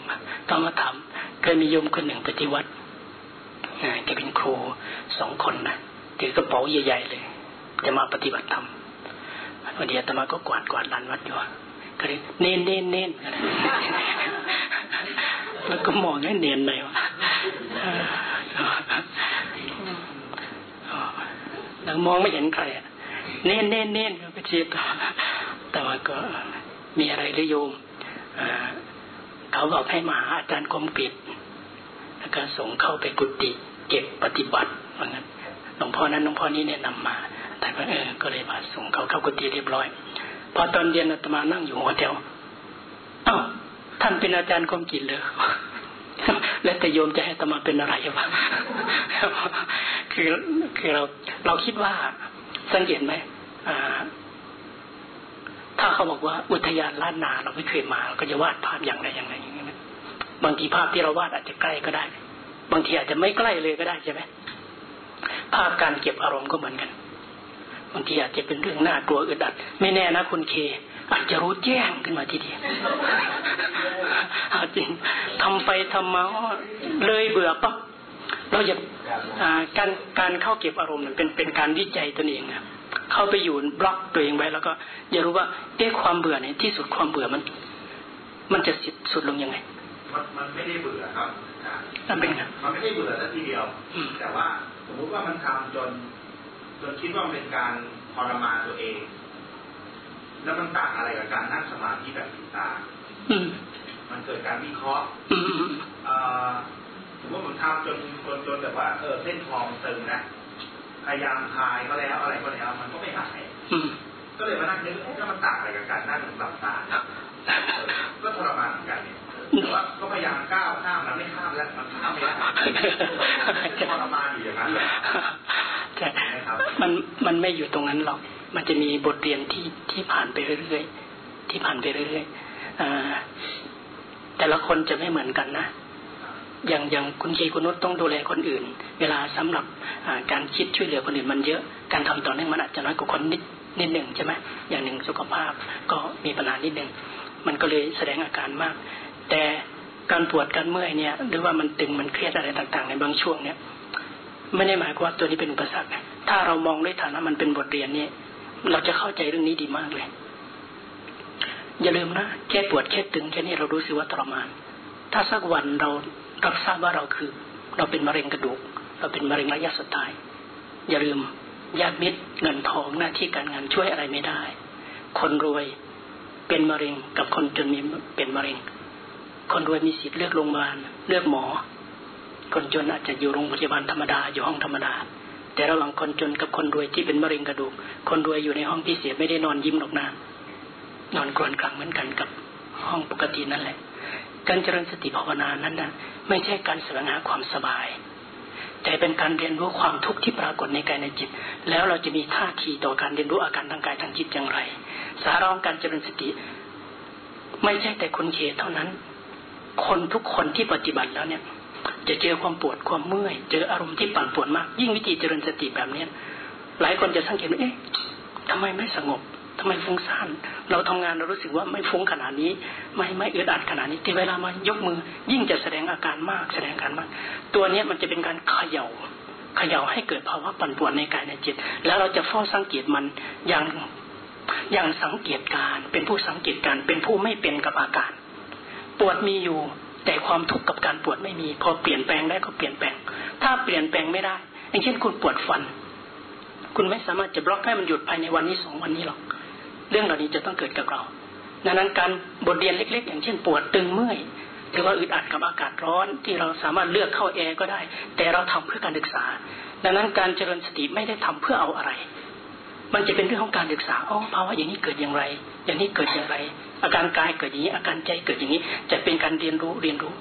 ต้องมาถามเคยมีโยมคนหนึ่งไปที่วัดแกเป็นครูสองคนนะถือกระเป๋าใหญ่ๆเลย จะมาปฏิบัติธรรมวันเดียวตมาก็กวาดกวาดลานวัดอยู่ก็เลยเน้นเน้นเน้นแล้วก็มองให้เนียนหน่อยวะ แล้วมองไม่เห็นใครเน้นเน้นเน้นก็เชียบแต่ว่าก็มีอะไรหรือโยมเขาบอกให้มาหาอาจารย์คมปิดแล้วก็ส่งเข้าไปกุฏิเก็บปฏิบัติว่างั้นหลวงพ่อนั้นหลวงพ่อนี้เนี่ยนำมา แต่ว่าเออก็เลยมาส่งเขาเข้ากุฏิเรียบร้อย พอตอนเรียนอาตมานั่งอยู่หัวแถวอ้าท่านเป็นอาจารย์คมกินเลย แล้วแต่โยมจะให้ตมาเป็นอะไรวะคือคือเราเราคิดว่าสังเกตไหมถ้าเขาบอกว่าอุทยานล้านนาเราไม่เคยมาเราก็จะวาดภาพอย่างไรอย่างไรอย่างนี้บางทีภาพที่เราวาดอาจจะใกล้ก็ได้ บางทีอาจจะไม่ใกล้เลยก็ได้ใช่ไหมภาพการเก็บอารมณ์ก็เหมือนกัน บางทีอาจจะเป็นเรื่องน่ากลัวอึดอัด ไม่แน่นะคุณเค อาจจะรู้แจ้งขึ้นมาทีเดียวจริงทำไปทำมาเลยเบื่อปั๊บเราอย่าการการเข้าเก็บอารมณ์เป็นเป็นการวิจัยตนเองครับเข้าไปอยู่บล็อกตัวเองไว้แล้วก็อย่ารู้ว่าเอ๊ะความเบื่อเนี่ยที่สุดความเบื่อมัน มันจะสุดสุดลงยังไงมันมันไม่ได้เบื่อครับมันเป็นไงมันไม่ได้เบื่อสักทีเดียว แต่ว่าสมมติว่ามันทำจน จนคิดว่ามันเป็นการทรมานตัวเอง แล้วมันต่างอะไรกับการนั่งสมาธิแบบติดตามันเกิดการวิเคราะห์สมมติผมทำจนจนจนแบบว่าเออเส้นคอมันตึงนะพยายามคลายก็แล้วอะไรก็แล้วมันก็ไม่หายก็เลยมานั่งนึกถ้ามันต่างอะไรกับการนั่งหลับตาก็ทรมานเหมือนกันเนี่ยแต่ว่าก็พยายามก้าวข้ามมันไม่ข้ามแล้วมันข้ามไม่ได้ทรมานอยู่อย่างนั้นเลยใช่มันมันไม่อยู่ตรงนั้นหรอก มันจะมีบทเรียนที่ที่ผ่านไปเรื่อยๆที่ผ่านไปเรื่อยๆแต่ละคนจะไม่เหมือนกันนะอย่างอย่างคุณเจคุณนุชต้องดูแลคนอื่น เวลาสำหรับการคิดช่วยเหลือคนอื่นมันเยอะ การทำต่อเนื่องมันอาจจะน้อยกว่าคนนิดนิดหนึ่งใช่ไหมอย่างหนึ่งสุขภาพก็มีปัญหานิดหนึ่งมันก็เลยแสดงอาการมาก แต่การปวดการเมื่อยเนี่ย หรือว่ามันตึงมันเครียดอะไรต่าง ๆ ในบางช่วงเนี่ย ไม่ได้หมายความว่าตัวนี้เป็นอุปสรรคถ้าเรามองด้วยฐานะมันเป็นบทเรียนเนี่ย เราจะเข้าใจเรื่องนี้ดีมากเลย อย่าลืมนะแค่ปวดแค่ตึงแค่นี้เรารู้สึกว่าทรมาน ถ้าสักวันเรารับทราบว่าเราคือ เราเป็นมะเร็งกระดูก เราเป็นมะเร็งระยะสุดท้าย อย่าลืมญาติมิตรเงินทองหน้าที่การงานช่วยอะไรไม่ได้ คนรวยเป็นมะเร็งกับคนจนมีเป็นมะเร็ง คนรวยมีสิทธิ์เลือกโรงพยาบาลเลือกหมอ คนจนอาจจะอยู่โรงพยาบาลธรรมดาอยู่ห้องธรรมดา แต่ระหว่างคนจนกับคนรวยที่เป็นมะเร็งกระดูก คนรวยอยู่ในห้องพิเศษไม่ได้นอนยิ้มหรอกนะนอนกรนกลางเหมือนกันกับห้องปกตินั่นแหละ การเจริญสติภาวนานั้นนะไม่ใช่การแสวงหาความสบาย แต่เป็นการเรียนรู้ความทุกข์ที่ปรากฏในกายในจิต แล้วเราจะมีท่าทีต่อการเรียนรู้อาการทางกายทางจิตอย่างไร สาระของการเจริญสติ ไม่ใช่แต่คนเขตเท่านั้น คนทุกคนที่ปฏิบัติแล้วเนี่ย จะเจอความปวดความเมื่อย เจออารมณ์ที่ปั่นป่วนมาก ยิ่งวิธีเจริญสติแบบเนี้ยหลายคนจะสังเกตว่าเอ๊ะทำไมไม่สงบทำไมฟุ้งซ่านเราทำงานเรารู้สึกว่าไม่ฟุ้งขนาดนี้ ไม่ไม่อึดอัดขนาดนี้ที่เวลามายกมือ ยิ่งจะแสดงอาการมากแสดงอาการมาก ตัวเนี้ยมันจะเป็นการเขย่าเขย่าให้เกิดภาวะปั่นป่วนในกายในจิต แล้วเราจะเฝ้าสังเกตมันอย่างอย่างสังเกตการเป็นผู้สังเกตการเป็นผู้ไม่เป็นกับอาการ ปวดมีอยู่ แต่ความทุกข์กับการปวดไม่มี พอเปลี่ยนแปลงได้ก็เปลี่ยนแปลง ถ้าเปลี่ยนแปลงไม่ได้อย่างเช่นคุณปวดฟัน คุณไม่สามารถจะบล็อกให้มันหยุดภายในวันนี้สองวันนี้หรอก เรื่องเหล่านี้จะต้องเกิดกับเราดังนั้นการบทเรียนเล็ก ๆ อย่างเช่น ปวดตึงเมื่อยหรือว่าอึดอัดกับอากาศร้อนที่เราสามารถเลือกเข้าแอร์ก็ได้ แต่เราทำเพื่อการศึกษา ดังนั้นการเจริญสติไม่ได้ทำเพื่อเอาอะไร มันจะเป็นเรื่องของการศึกษาอ๋อภาวะอย่างนี้เกิดอย่างไร อย่างนี้เกิดอย่างไร อาการกายเกิดอย่างนี้ อาการใจเกิดอย่างนี้ จะเป็นการเรียนรู้เรียนรู้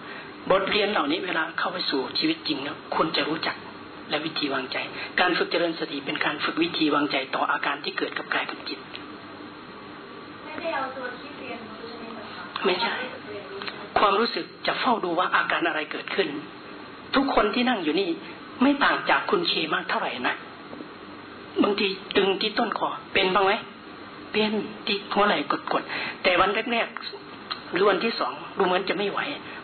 บทเรียนเหล่านี้เวลาเข้าไปสู่ชีวิตจริงแล้วคุณจะรู้จักและวิธีวางใจ การฝึกเจริญสติเป็นการฝึกวิธีวางใจต่ออาการที่เกิดกับกายกับจิต ไม่เอาตัวที่เรียนรู้ใช่ไหมคะไม่ใช่ ความรู้สึกจะเฝ้าดูว่าอาการอะไรเกิดขึ้น ทุกคนที่นั่งอยู่นี่ไม่ต่างจากคุณเคมากเท่าไหร่นะ บางทีตึงที่ต้นคอเป็นบ้างไหมเป็นที่หัวไหล่กดๆแต่วันแรกๆหรือวันที่สองดูเหมือนจะไม่ไหว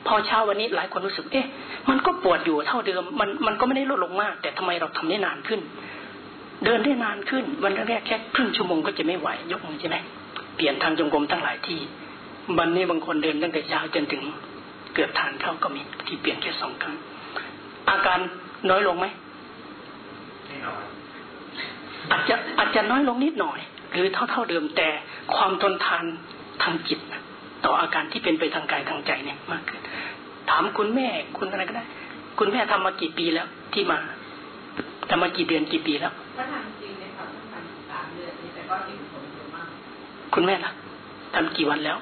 พอเช้าวันนี้หลายคนรู้สึกเอ๊ะมันก็ปวดอยู่เท่าเดิม มันมันก็ไม่ได้ลดลงมาก แต่ทำไมเราทำได้นานขึ้น เดินได้นานขึ้น วันแรกแค่ครึ่งชั่วโมงก็จะไม่ไหวยกมือใช่ไหมเปลี่ยนทางจงกรมทั้งหลายที่วันนี้บางคนเดินตั้งแต่เช้าจนถึงเกือบทานเข้าก็มีที่เปลี่ยนแค่สองครั้งอาการน้อยลงไหมไม่น้อย อาจจะอาจจะน้อยลงนิดหน่อย หรือเท่าเท่าเดิมแต่ความทนทานทางจิต ต่ออาการที่เป็นไปทางกายทางใจเนี่ยมากขึ้นถามคุณแม่คุณอะไรก็ได้ คุณแม่ทำมากี่ปีแล้ว ที่มาทำมากี่เดือนกี่ปีแล้วถ้าทำจริงเนี่ยค่ะทำสามเดือนแต่ก็เห็นผลเยอะมาก คุณแม่ล่ะทำกี่วันแล้ว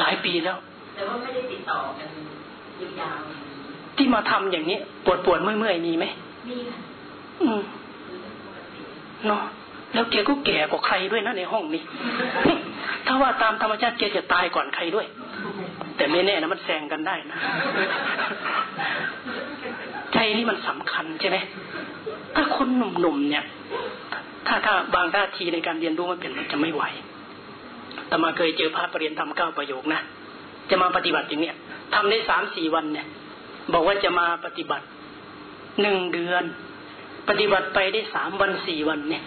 หลายปีแล้ว แต่ว่าไม่ได้ติดต่อกันยาว ที่มาทำอย่างนี้ปวดปวดเมื่อยๆมีไหมมีค่ะอืมเนาะแล้วแกก็แก่กว่าใครด้วยนะในห้องนี้ ถ้าว่าตามธรรมชาติแกจะตายก่อนใครด้วย แต่ไม่แน่นะมันแซงกันได้นะใจนี่มันสำคัญใช่ไหมถ้าคนหนุ่มๆเนี่ย ถ้าถ้าบางท่าทีในการเรียนรู้มันเป็นมันจะไม่ไหวแต่มาเคยเจอพระปรริยนทำเก้าประโยคนะจะมาปฏิบัติอย่างเนี้ยทำได้สามสี่วันเนี่ย บอกว่าจะมาปฏิบัติหนึ่งเดือน ปฏิบัติไปได้สามวันสี่วันเนี่ย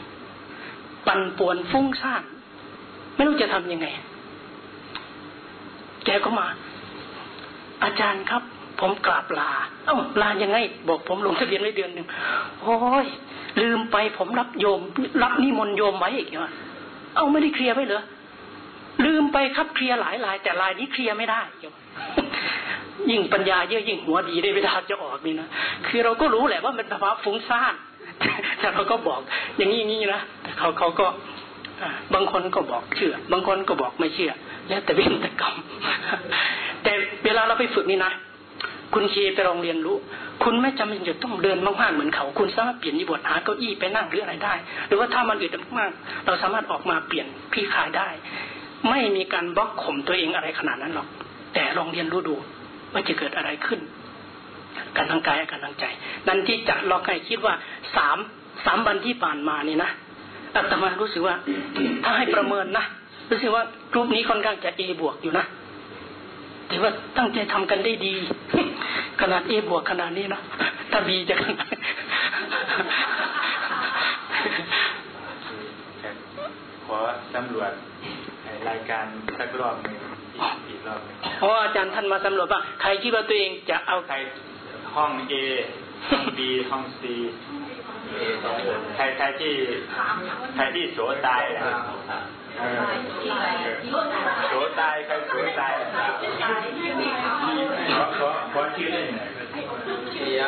ปั่นป่วนฟุ้งซ่านไม่รู้จะทำยังไง แกก็มา อาจารย์ครับ ผมกราบลา เอ้าลายังไง บอกผมลงทะเบียนไว้เดือนหนึ่งโอ้ย ลืมไปผมรับโยม รับนิมนต์โยมไว้อีกว่าเอาไม่ได้เคลียร์ไว้เหรอลืมไปครับเคลียร์หลายลายแต่ลายนี้เคลียร์ไม่ได้ ยิ่งปัญญาเยอะยิ่งหัวดีได้เวลาจะออกนี่นะคือเราก็รู้แหละว่ามันภาวะฟุ้งซ่านแต่เราก็บอกอย่างนี้อย่างนี้นะแต่เขาเขาก็บางคนก็บอกเชื่อ บางคนก็บอกไม่เชื่อ แล้วแต่วินแต่กรรมแต่เวลาเราไปฝึกนี่นะคุณเคไปลองเรียนรู้ คุณไม่จำเป็นจะต้องเดินมากๆเหมือนเขา คุณสามารถเปลี่ยนยีบทหาเก้าอี้ไปนั่งหรืออะไรได้ หรือว่าถ้ามันอึดมากเราสามารถออกมาเปลี่ยนพี่ขายได้ ไม่มีการบล็อกข่มตัวเองอะไรขนาดนั้นหรอก แต่ลองเรียนรู้ดู ว่าจะเกิดอะไรขึ้นการทางกายการทางใจ นั้นที่จะลอกให้คิดว่าสามสามวันที่ผ่านมานี่นะอาตมารู้สึกว่า ถ้าให้ประเมินนะรู้สึกว่ากลุ่มนี้ค่อนข้างจะเอบวกอยู่นะแต่ว่าตั้งใจทำกันได้ดี ขนาดเอบวกขนาดนี้นะถ้าบีจะขนาดขอตำรวจ รายการสักรอบหนึ่งอีกอีกรอบหนึ่งเพราะว่าอาจารย์ท่านมาสำรวจว่าใครคิดว่าตัวเองจะเอาใครห้องเอห้องบีห้องซีใครใครที่ใครที่โสตายอะเออโสตายใครโสตายขอขอขอชื่อได้หน่อยเชีย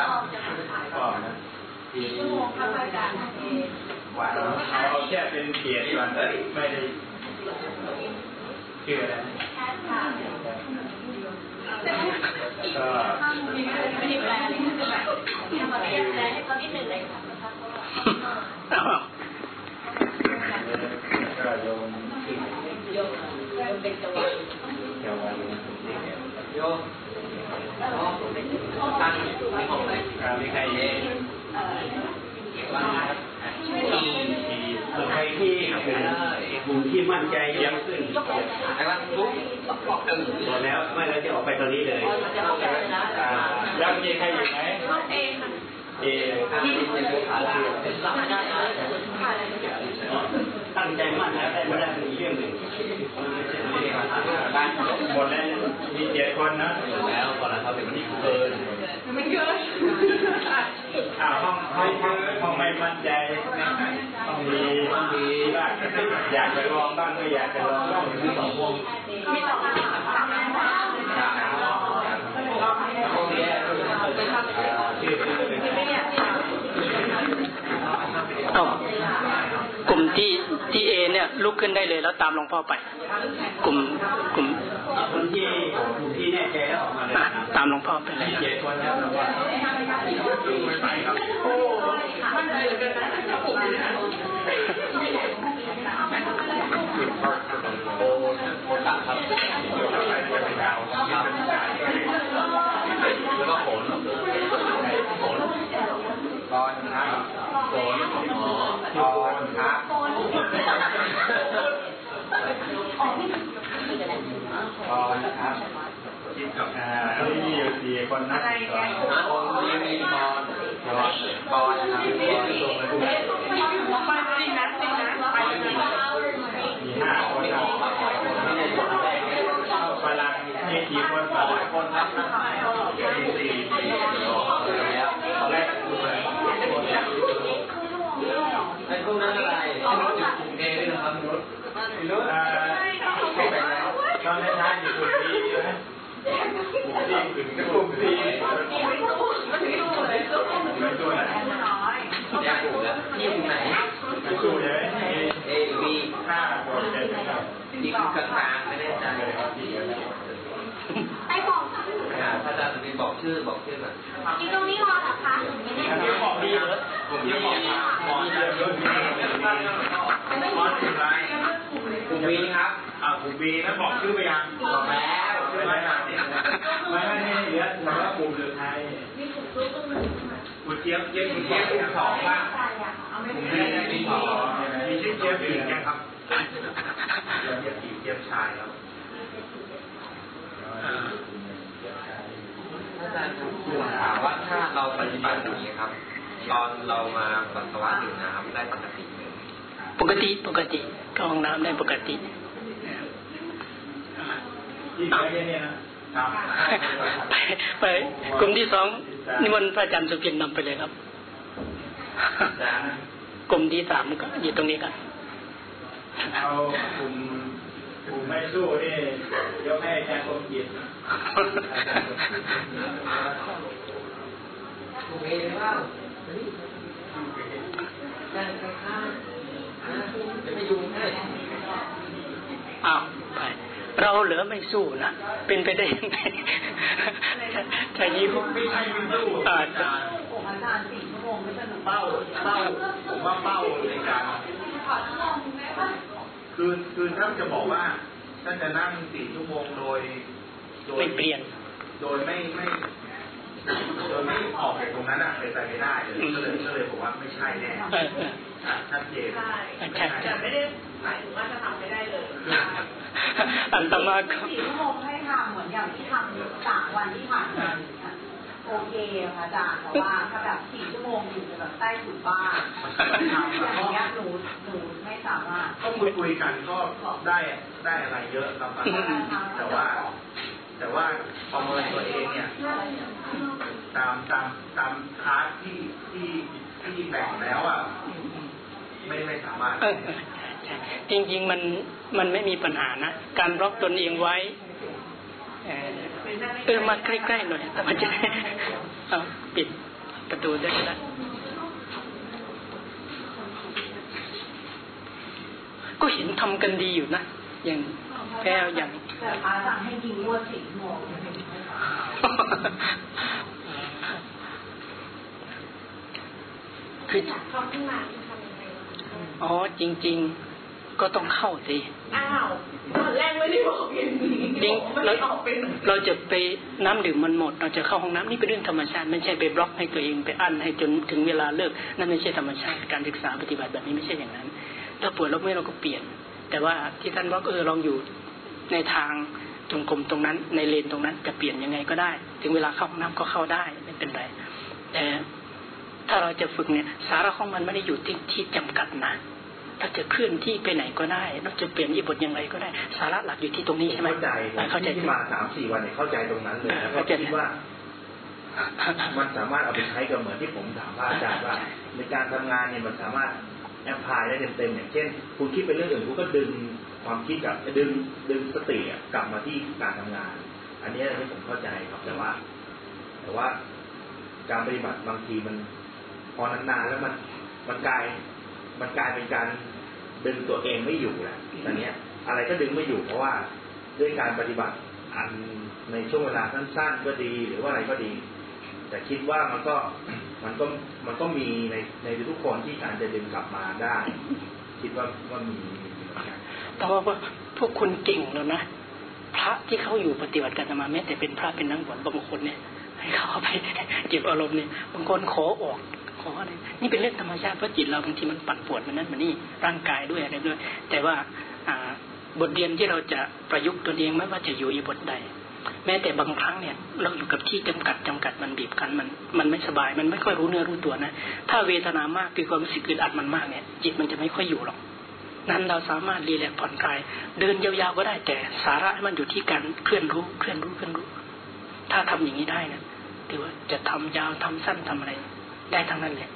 พ่อนะว่าเอาแค่เป็นเขียนก่อนไม่ได้ ชื่ออะไรก็เอาก็โยมโยมเป็นจวันจวันโยมตั้งมีของไหนมีใครเองใครที่ กลุ่มที่มั่นใจยังขึ้นไอ้วันทุกหมดแล้วไม่แล้วจะออกไปตอนนี้เลยแล้วมีใครอยู่ไหมเอที่เป็นขาลา ตั้งใจมั่นแล้วได้ไม่ได้เป็นอีกเรื่องหนึ่งหมดแล้วมีเจ็ดคนนะแล้วก่อนแล้วเขาเป็นที่เกินไม่เกินอ่าห้องห้องห้องห้องไม่มั่นใจต้องมีต้องมีว่างอยากจะลองบ้างก็อยากจะลองบ้างมีสองวงมีสองสามสามห้องนี้ชื่อชื่อ ไม่เนี่ย เอากลุ่มที่ที่ เอเนี่ยลุกขึ้นได้เลยแล้วตามหลวงพ่อไป กลุ่มกลุ่มคนที่ที่แน่ใจแล้วออกมาเลยอะนะตามหลวงพ่อไปเลยเจ็ดคนแล้วเราว่าไม่ไปครับมันเหลือกันนะถ้าผมเนี่ยโอ้โหตัดครับเดี๋ยวเราไปจะเป็นดาวครับแล้วก็ผลผลตอนครับผลตอนครับ ตอนครับคิดกับอ่าที่มีอยู่สี่คนนะคนนี้มีตอนตอนครับไปจริงนะจริงนะไปจริงนะมีห้าคนครับฝรั่งมีกี่คนฝรั่งคนครับมีสี่แล้วตอนแรกคุณเลยไอ้พวกนั้นอะไรที่รถอยู่กรุงเทพด้วยนะครับรถรถอ่าตอนท้ายๆอยู่กรุงเทพใช่ไหมกรุงเทพกรุงเทพไม่สู้เลยสู้ไม่ตัวไหนน้อยแยกกลุ่มแล้วที่อยู่ไหนไม่สู้เลย A หรือ B ห้าคนเจ็ดครับที่คือกลางๆไม่แน่ใจไปบอกอ่าถ้าอาจารย์มีบอกชื่อบอกชื่อแบบอยู่ตรงนี้รอเหรอคะไม่ได้อันนี้บอกดีเหรอผมยังบอกบอกเยอะเยอะมอนถึงไรกลุ่ม B ครับอ่ากลุ่มบีนะบอกชื่อไปยังบอกแล้ว ไรนะไม่ไม่ไม่เหลือสำหรับกลุ่มสุดท้ายคุณเจี๊ยบเจี๊ยบคุณเจี๊ยบกลุ่มสองบ้าปุ่มนี้มีสองมีชื่อเจี๊ยบอื่นยังครับเจี๊ยบหญิงเจี๊ยบชายครับอาจารย์ครับถามว่าถ้าเราปฏิบัติอย่างนี้ครับตอนเรามาปัสสาวะดื่มน้ำได้ปกติไหมปกติปกติเข้าห้องน้ำได้ปกติ ที่เหลือแค่นี้นะครับไปไปกลุ่มที่สองนิมนต์พระอาจารย์สุพินนำไปเลยครับจานกลุ่มที่สามก็อยู่ตรงนี้ครับเอากลุ่มกลุ่มไม่สู้นี่ยกให้อาจารย์คมกิจกลุ่ม A หรือเปล่านั่งข้างๆจะไม่ยุ่งให้อ้าวไป เราเหลือไม่สู้นะเป็นไปได้ยังไงจะยิ้มไม่ใช่ไม่สู้อ่าอาจารย์เป้าเป้าผมว่าเป้าในการคือคือถ้าจะบอกว่าท่านจะนั่งสี่ชั่วโมงโดยโดยไม่เปลี่ยน โดยไม่ไม่โดยไม่ออกจากตรงนั้นอะเป็นไปไม่ได้เลยก็เลยก็เลยบอกว่าไม่ใช่แน่เออเออ ชัดเจนใช่แต่ไม่ได้หมายถึงว่าจะทำไม่ได้เลยอันตมาก็สี่ชั่วโมงให้ทำเหมือนอย่างที่ทำสามวันที่ผ่านมาโอเคค่ะอาจารย์แต่ว่าถ้าแบบสี่ชั่วโมงอยู่แบบใต้ถุนบ้านอย่างเงี้ยหนูหนูไม่สามารถก็คุยคุยกันก็ได้ได้อะไรเยอะครับแต่ว่า แต่ว่าประเมินตัวเองเนี่ย ตามตามตามคลาสที่ที่ที่แบ่งแล้วอะ ไม่ไม่สามารถเออใช่จริง ๆ มันมันไม่มีปัญหานะ การบล็อกตนเองไว้เออเออมาใกล้ๆหน่อยแต่มันจะเอาปิดประตูได้แล้วก็เห็นทำกันดีอยู่นะ อย่างแพ้วอย่างแต่พระอาจารย์ให้ยิงรวดสี่ชั่วโมงคือเขาขึ้นมาทำยังไง อ๋อจริง ๆก็ต้องเข้าสิอ้าวตอนแรกไม่ได้บอกอย่างนี้จริงไม่เราได้ออกเป็นเราจะไปน้ำดื่มมันหมด เราจะเข้าห้องน้ำนี่เป็นเรื่องธรรมชาติไม่ใช่ไปบล็อกให้ตัวเองไปอั้นให้จนถึงเวลาเลิกนั่นไม่ใช่ธรรมชาติการศึกษาปฏิบัติแบบนี้ไม่ใช่อย่างนั้น ถ้าปวดเราไม่เราก็เปลี่ยน แต่ว่าที่ท่านบอกเออลองอยู่ในทางตรงกลมตรงนั้น ในเลนตรงนั้นจะเปลี่ยนยังไงก็ได้ ถึงเวลาเข้าห้องน้ำก็เข้าได้ไม่เป็นไรแต่ ถ้าเราจะฝึกเนี่ย สาระของมันไม่ได้อยู่ที่ที่จำกัดนะถ้าจะเคลื่อนที่ไปไหนก็ได้เราจะเปลี่ยนยี่บทยังไงก็ได้ สาระหลักอยู่ที่ตรงนี้ใช่ไหมเข้าใจอ่าเข้าใจที่มาสามสี่วันเนี่ยเข้าใจตรงนั้นเลยแล้วก็เข้าใจคิดว่ามันสามารถเอาไปใช้กับเหมือนที่ผมถามพระอาจารย์ว่า ในการทำงานเนี่ยมันสามารถแอพพลายได้เต็มๆอย่างเช่น คุณคิดเป็นเรื่องอื่นคุณก็ดึงความคิดกับดึงดึงสติอะกลับมาที่การทำงาน อันนี้ที่ผมเข้าใจครับแต่ว่า แต่ว่าการปฏิบัติบางทีมัน พอนานๆแล้วมันมันกลายมันกลายเป็นการดึงตัวเองไม่อยู่แหละตอนเนี้ยอะไรก็ดึงไม่อยู่เพราะว่าด้วยการปฏิบัติอันในช่วงเวลาสั้นๆก็ดีหรือว่าอะไรก็ดี แต่คิดว่ามันก็มันก็มันก็มีในในทุกคนที่การจะดึงกลับมาได้ คิดว่าว่ามีมีเหมือนกันเพราะว่าพวกคุณเก่งแล้วนะพระที่เขาอยู่ปฏิบัติกันมาแม้แต่เป็นพระเป็นนักบวชบางคนเนี่ย ให้เขาไปเก็บอารมณ์เนี่ยบางคนขอออก ออะไรนี่เป็นเรื่องธรรมชาติเพราะจิตเราบางทีมันปั่นปวนมันนั้นมันนี่ร่างกายด้วยอะไรด้วย แต่ว่าอ่าบทเรียนที่เราจะประยุกต์ตัวเองไม่ว่าจะอยู่อีบทใด แม้แต่บางครั้งเนี่ย เราอยู่กับที่จำกัดจำกัดมันบีบคั้นมันมันไม่สบาย มันไม่ค่อยรู้เนื้อรู้ตัวนะถ้าเวทนามากคือความรู้สึกอึดอัดมันมากเนี่ย จิตมันจะไม่ค่อยอยู่หรอกนั้นเราสามารถรีแลกซ์ผ่อนคลาย เดินยาวๆก็ได้แต่สาระมันอยู่ที่การเคลื่อนรู้เคลื่อนรู้เคลื่อนรู้ ถ้าทำอย่างนี้ได้นะถือว่าจะทำยาวทำสั้นทำอะไร ได้ทั้งนั้นเลย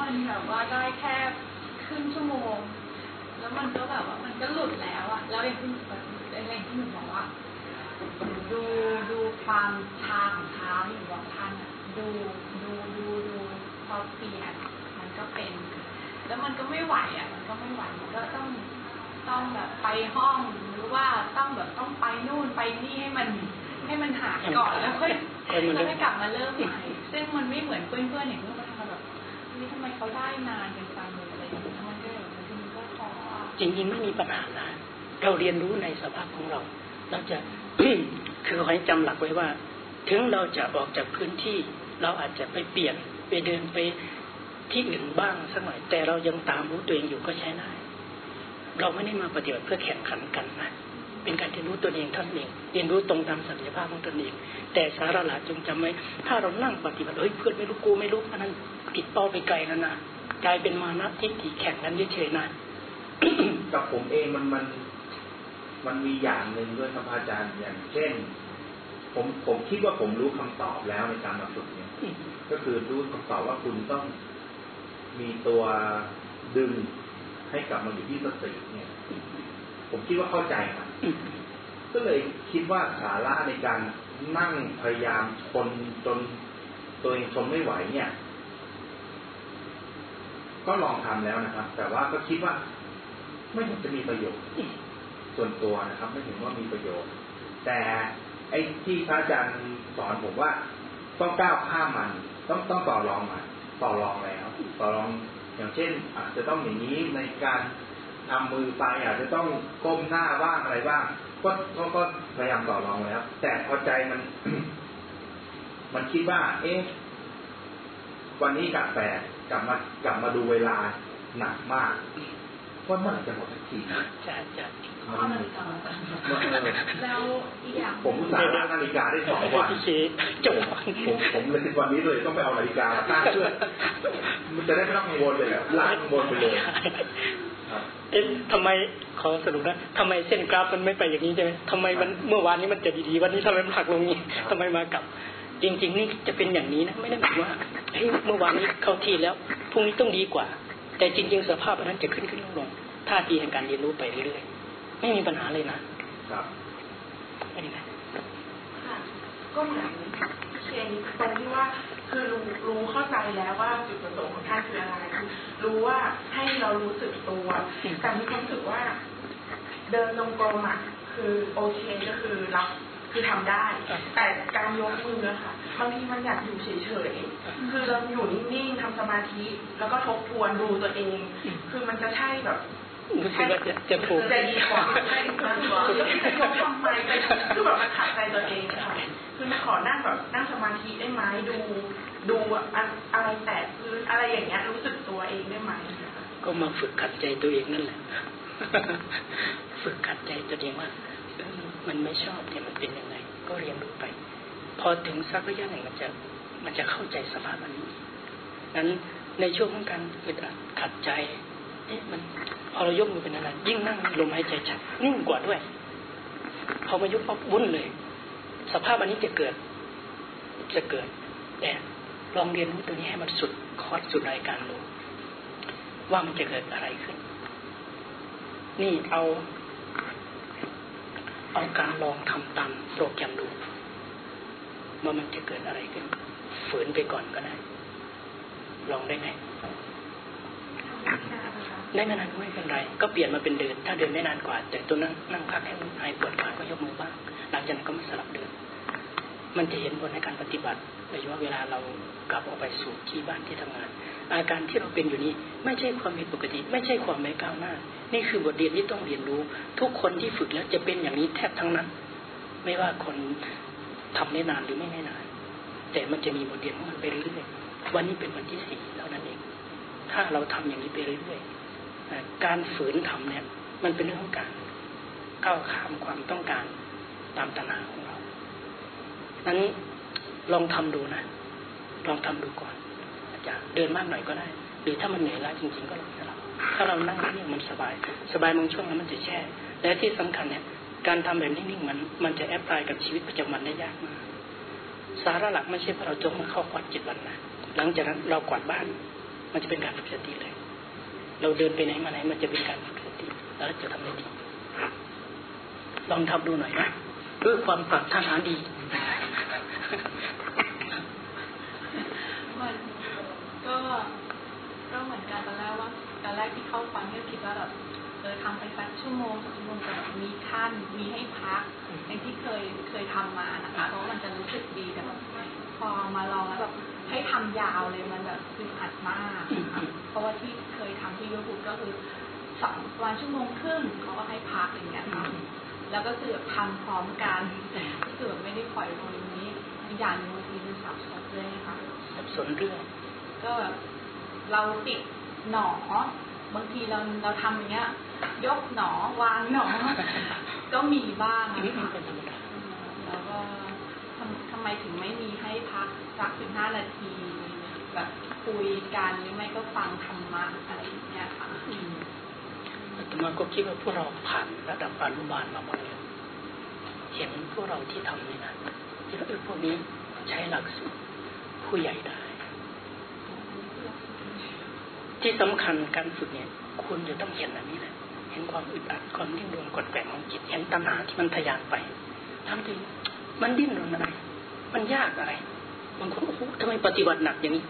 มันแบบว่าได้แค่ครึ่งชั่วโมง แล้วมันก็แบบว่ามันก็หลุดแล้วอะแล้วอย่างที่แบบอะไรที่หนูบอกว่าดูดูความชาของเท้าอยู่บางท่านอะดูดูดูดูพอเปลี่ยนมันก็เป็น แล้วมันก็ไม่ไหวอะมันก็ไม่ไหวมันก็ต้องต้องแบบไปห้องหรือว่าต้องแบบต้องไปนู่นไปนี่ให้มัน ให้มันหายก่อนแล้วค่อยค่อยมาแล้วค่อยกลับมาเริ่มใหม่ซึ่งมันไม่เหมือนเพื่อนๆอย่างที่เขาทำแบบเฮ้ยทำไมเขาได้นานกันจังเลยอะไรอย่างเงี้ยมันก็แบบบางทีมันก็ท้อจริงๆไม่มีปัญหานะเราเรียนรู้ในสภาพของเรา เราจะคือขอให้จำหลักไว้ว่า ถึงเราจะออกจากพื้นที่ เราอาจจะไปเปลี่ยนไปเดินไปที่อื่นบ้างสักหน่อยแต่เรายังตามรู้ตัวเองอยู่ก็ใช้ได้เราไม่ได้มาปฏิบัติเพื่อแข่งขันกันนะ เป็นการเรียนรู้ตัวเองเท่านั้นเอง เรียนรู้ตรงตามศักยภาพของตนเอง แต่สาระหลักจงจำไว้ถ้าเรานั่งปฏิบัติเฮ้ยเพื่อนไม่รู้กูไม่รู้อันนั้นผิดเป้าไปไกลแล้วนะกลายเป็นมานะทิฏฐิแข่งกันเฉยๆนะกับผมเองมันมันมันมีอย่างหนึ่งด้วยครับอาจารย์อย่างเช่น ผมผมคิดว่าผมรู้คำตอบแล้วในการมาฝึกเนี่ย ก็คือรู้คำตอบว่าคุณต้องมีตัวดึงให้กลับมาอยู่ที่สติเนี่ย ผมคิดว่าเข้าใจครับ ก็เลยคิดว่าสาระในการนั่งพยายามทนจนตัวเองทนไม่ไหวเนี่ย ก็ลองทำแล้วนะครับ แต่ว่าก็คิดว่า ไม่เห็นจะมีประโยชน์ส่วนตัวนะครับ ไม่เห็นว่ามีประโยชน์ แต่ไอ้ที่พระอาจารย์สอนผมว่าต้องก้าวข้ามมัน ต้องต้องต่อรองมันต่อรองแล้ว ต่อรองอย่างเช่น อาจจะต้องอย่างนี้ในการ ทำมือไปอาจจะต้องก้มหน้าบ้างอะไรบ้างก็ก็ก็พยายามต่อรองแล้ว แต่พอใจมัน มันคิดว่า เอ๊ะวันนี้กลับแปดกลับมากลับมาดูเวลาหนักมากว่าเมื่อไหร่จะหมดสักทีใช่ใช่แล้วอีกอย่างผมรู้สึกว่านาฬิกาได้สองวันจบผมผมเลยวันนี้เลยต้องไปเอานาฬิกาตั้งเพื่อมันจะได้ไม่ต้องกังวลเลยหลากกังวลไปเลย เอ๊ะทำไมขอสรุปนะทำไมเส้นกราฟมันไม่ไปอย่างนี้ใช่ไหมทำไมมันเมื่อวานนี้มันจะดีๆวันนี้ทำไมมันหักลงนี้ทำไมมากลับ จริง ๆ นี่จะเป็นอย่างนี้นะไม่ได้หมายว่าเฮ้ยเมื่อวานนี้เข้าที่แล้วพรุ่งนี้ต้องดีกว่า แต่จริง ๆ สภาพอันนั้นจะขึ้นขึ้นลงลงท่าทีแห่งการเรียนรู้ไปเรื่อยๆไม่มีปัญหาเลยนะครับไม่มีนะก็เหมือนเชนตรงที่ว่า คือรู้รู้เข้าใจแล้วว่าจุดประสงค์ของท่านคืออะไรคือรู้ว่าให้เรารู้สึกตัวแต่มีความรู้สึกว่า เดินลงกรมอะคือโอเคก็คือรับคือทำได้ แต่การยกมือค่ะบางทีมันอยากอยู่เฉยๆคือเราอยู่นิ่งๆทำสมาธิ แล้วก็ทบทวนดูตัวเอง คือมันจะใช่แบบ รู้สึกว่าจะจะถูกจะดีกว่าใช่กว่าจะยกทำไมไปคือแบบมันขัดใจตัวเองค่ะคือขอนั่งแบบนั่งสมาธิได้ไหมดู ดูอะไรแตกพื้นอะไรอย่างเงี้ยรู้สึกตัวเองได้ไหมก็มาฝึกขัดใจตัวเองนั่นแหละ ฝึกขัดใจตัวเองว่า มันไม่ชอบเนี่ยมันเป็นยังไง ก็เรียนรู้ไป พอถึงสักระยะหนึ่งมันจะมันจะเข้าใจสภาพมันนี้นั้นในช่วงของการอึดอัดขัดใจ เอ๊ะมันพอเรายกมือเป็นอะไรยิ่งนั่งลมหายใจชัดนิ่งกว่าด้วยพอมายกปั๊บวุ่นเลย สภาพอันนี้จะเกิด จะเกิดแต่ลองเรียนรู้ตัวนี้ให้มันสุดคอร์สสุดรายการดูว่ามันจะเกิดอะไรขึ้น นี่เอาเอาการลองทำตามโปรแกรมดูว่ามันจะเกิดอะไรขึ้น ฝืนไปก่อนก็ได้ ลองได้ไหม ได้ไม่นานก็ไม่เป็นไร ก็เปลี่ยนมาเป็นเดิน ถ้าเดินได้นานกว่า แต่ตัวนั่งนั่งพักให้มันหายปวดขาก็ยกมือบ้าง หลังจากนั้นก็มาสลับเดิน มันจะเห็นผลในการปฏิบัติโดยเฉพาะเวลาเรากลับออกไปสู่ที่บ้านที่ทำงาน อาการที่เราเป็นอยู่นี้ไม่ใช่ความผิดปกติ ไม่ใช่ความไม่ก้าวหน้า นี่คือบทเรียนที่ต้องเรียนรู้ ทุกคนที่ฝึกแล้วจะเป็นอย่างนี้แทบทั้งนั้น ไม่ว่าคนทำได้นานหรือไม่ได้นาน แต่มันจะมีบทเรียนของมันไปเรื่อยวันนี้เป็นวันที่สี่แล้วนั่นเอง ถ้าเราทำอย่างนี้ไปเรื่อยๆ การฝืนทำเนี่ย มันเป็นเรื่องของการก้าวข้ามความต้องการตามตนาของเรา นั้นลองทำดูนะ ลองทำดูก่อนอาจารย์เดินมากหน่อยก็ได้ หรือถ้ามันเหนื่อยล้าจริง ๆ ก็ลองสลับถ้าเรานั่งนิ่งมันสบาย สบายบางช่วงแล้วมันจะแช่ และที่สำคัญเนี่ย การทำแบบนิ่งๆมันมันจะ apply กับชีวิตประจำวันได้ยากมาก สาระหลักไม่ใช่ว่าเราจงมาเข้าคอร์สเจ็ดวันนะ หลังจากนั้นเรากวาดบ้าน มันจะเป็นการฝึกสติเลย เราเดินไปไหนมาไหนมันจะเป็นการฝึกสติแล้วจะทำได้ดี ลองทำดูหน่อยนะด้วยความปรารถนาดีมันก็ก็เหมือนกันตอนแรกว่าตอนแรกที่เข้าฟังก็คิดว่าแบบเออทำไปสักชั่วโมงสองชั่วโมงแต่มีขั้นมีให้พักอย่างที่เคยเคยทำมานะคะเพราะมันจะรู้สึกดีแต่แบบพอมาลองแล้วแบบให้ทำยาวเลยมันแบบคืออัดมากเพ ราะว่าที่เคยทำที่ยูทูบก็คือสองวันชั่วโมงครึ่งเขาก็ให้พักอย่างเงี้ยค่ะแล้วก็คือทำพร้อมกันก็คือไม่ได้ปล่อยตรงนี้อย่างนึงบางทีมันสับสนเลยค่ะสับสนเรื่องก็แบบเราติดหนอบางทีเราเราทำอย่างเงี้ย ยกหนอวางหนอ ก็มีบ้างนะคะแล้วก็ทำไมถึงไม่มีให้พักสักสิบห้านาที แบบคุยกันหรือไม่ก็ฟังธรรมะอะไรอย่างเงี้ยค่ะแต่มาก็คิดว่าพวกเราผ่านระดับอนุบาลมาหมดแล้วเห็นพวกเราที่ทำนี่นะคิดว่าเออพวกนี้ใช้หลักสูตรผู้ใหญ่ได้ ที่สำคัญการฝึกเนี่ยคุณจะต้องเห็นอันนี้แหละเห็นความอึดอัดความดิ้นรนกดแกงของจิตเห็นตัณหาที่มันทะยานไปทำจริงมันดิ้นรนอะไร มันยากอะไรบางคนโอ้โหทำไมปฏิบัติหนักอย่างนี้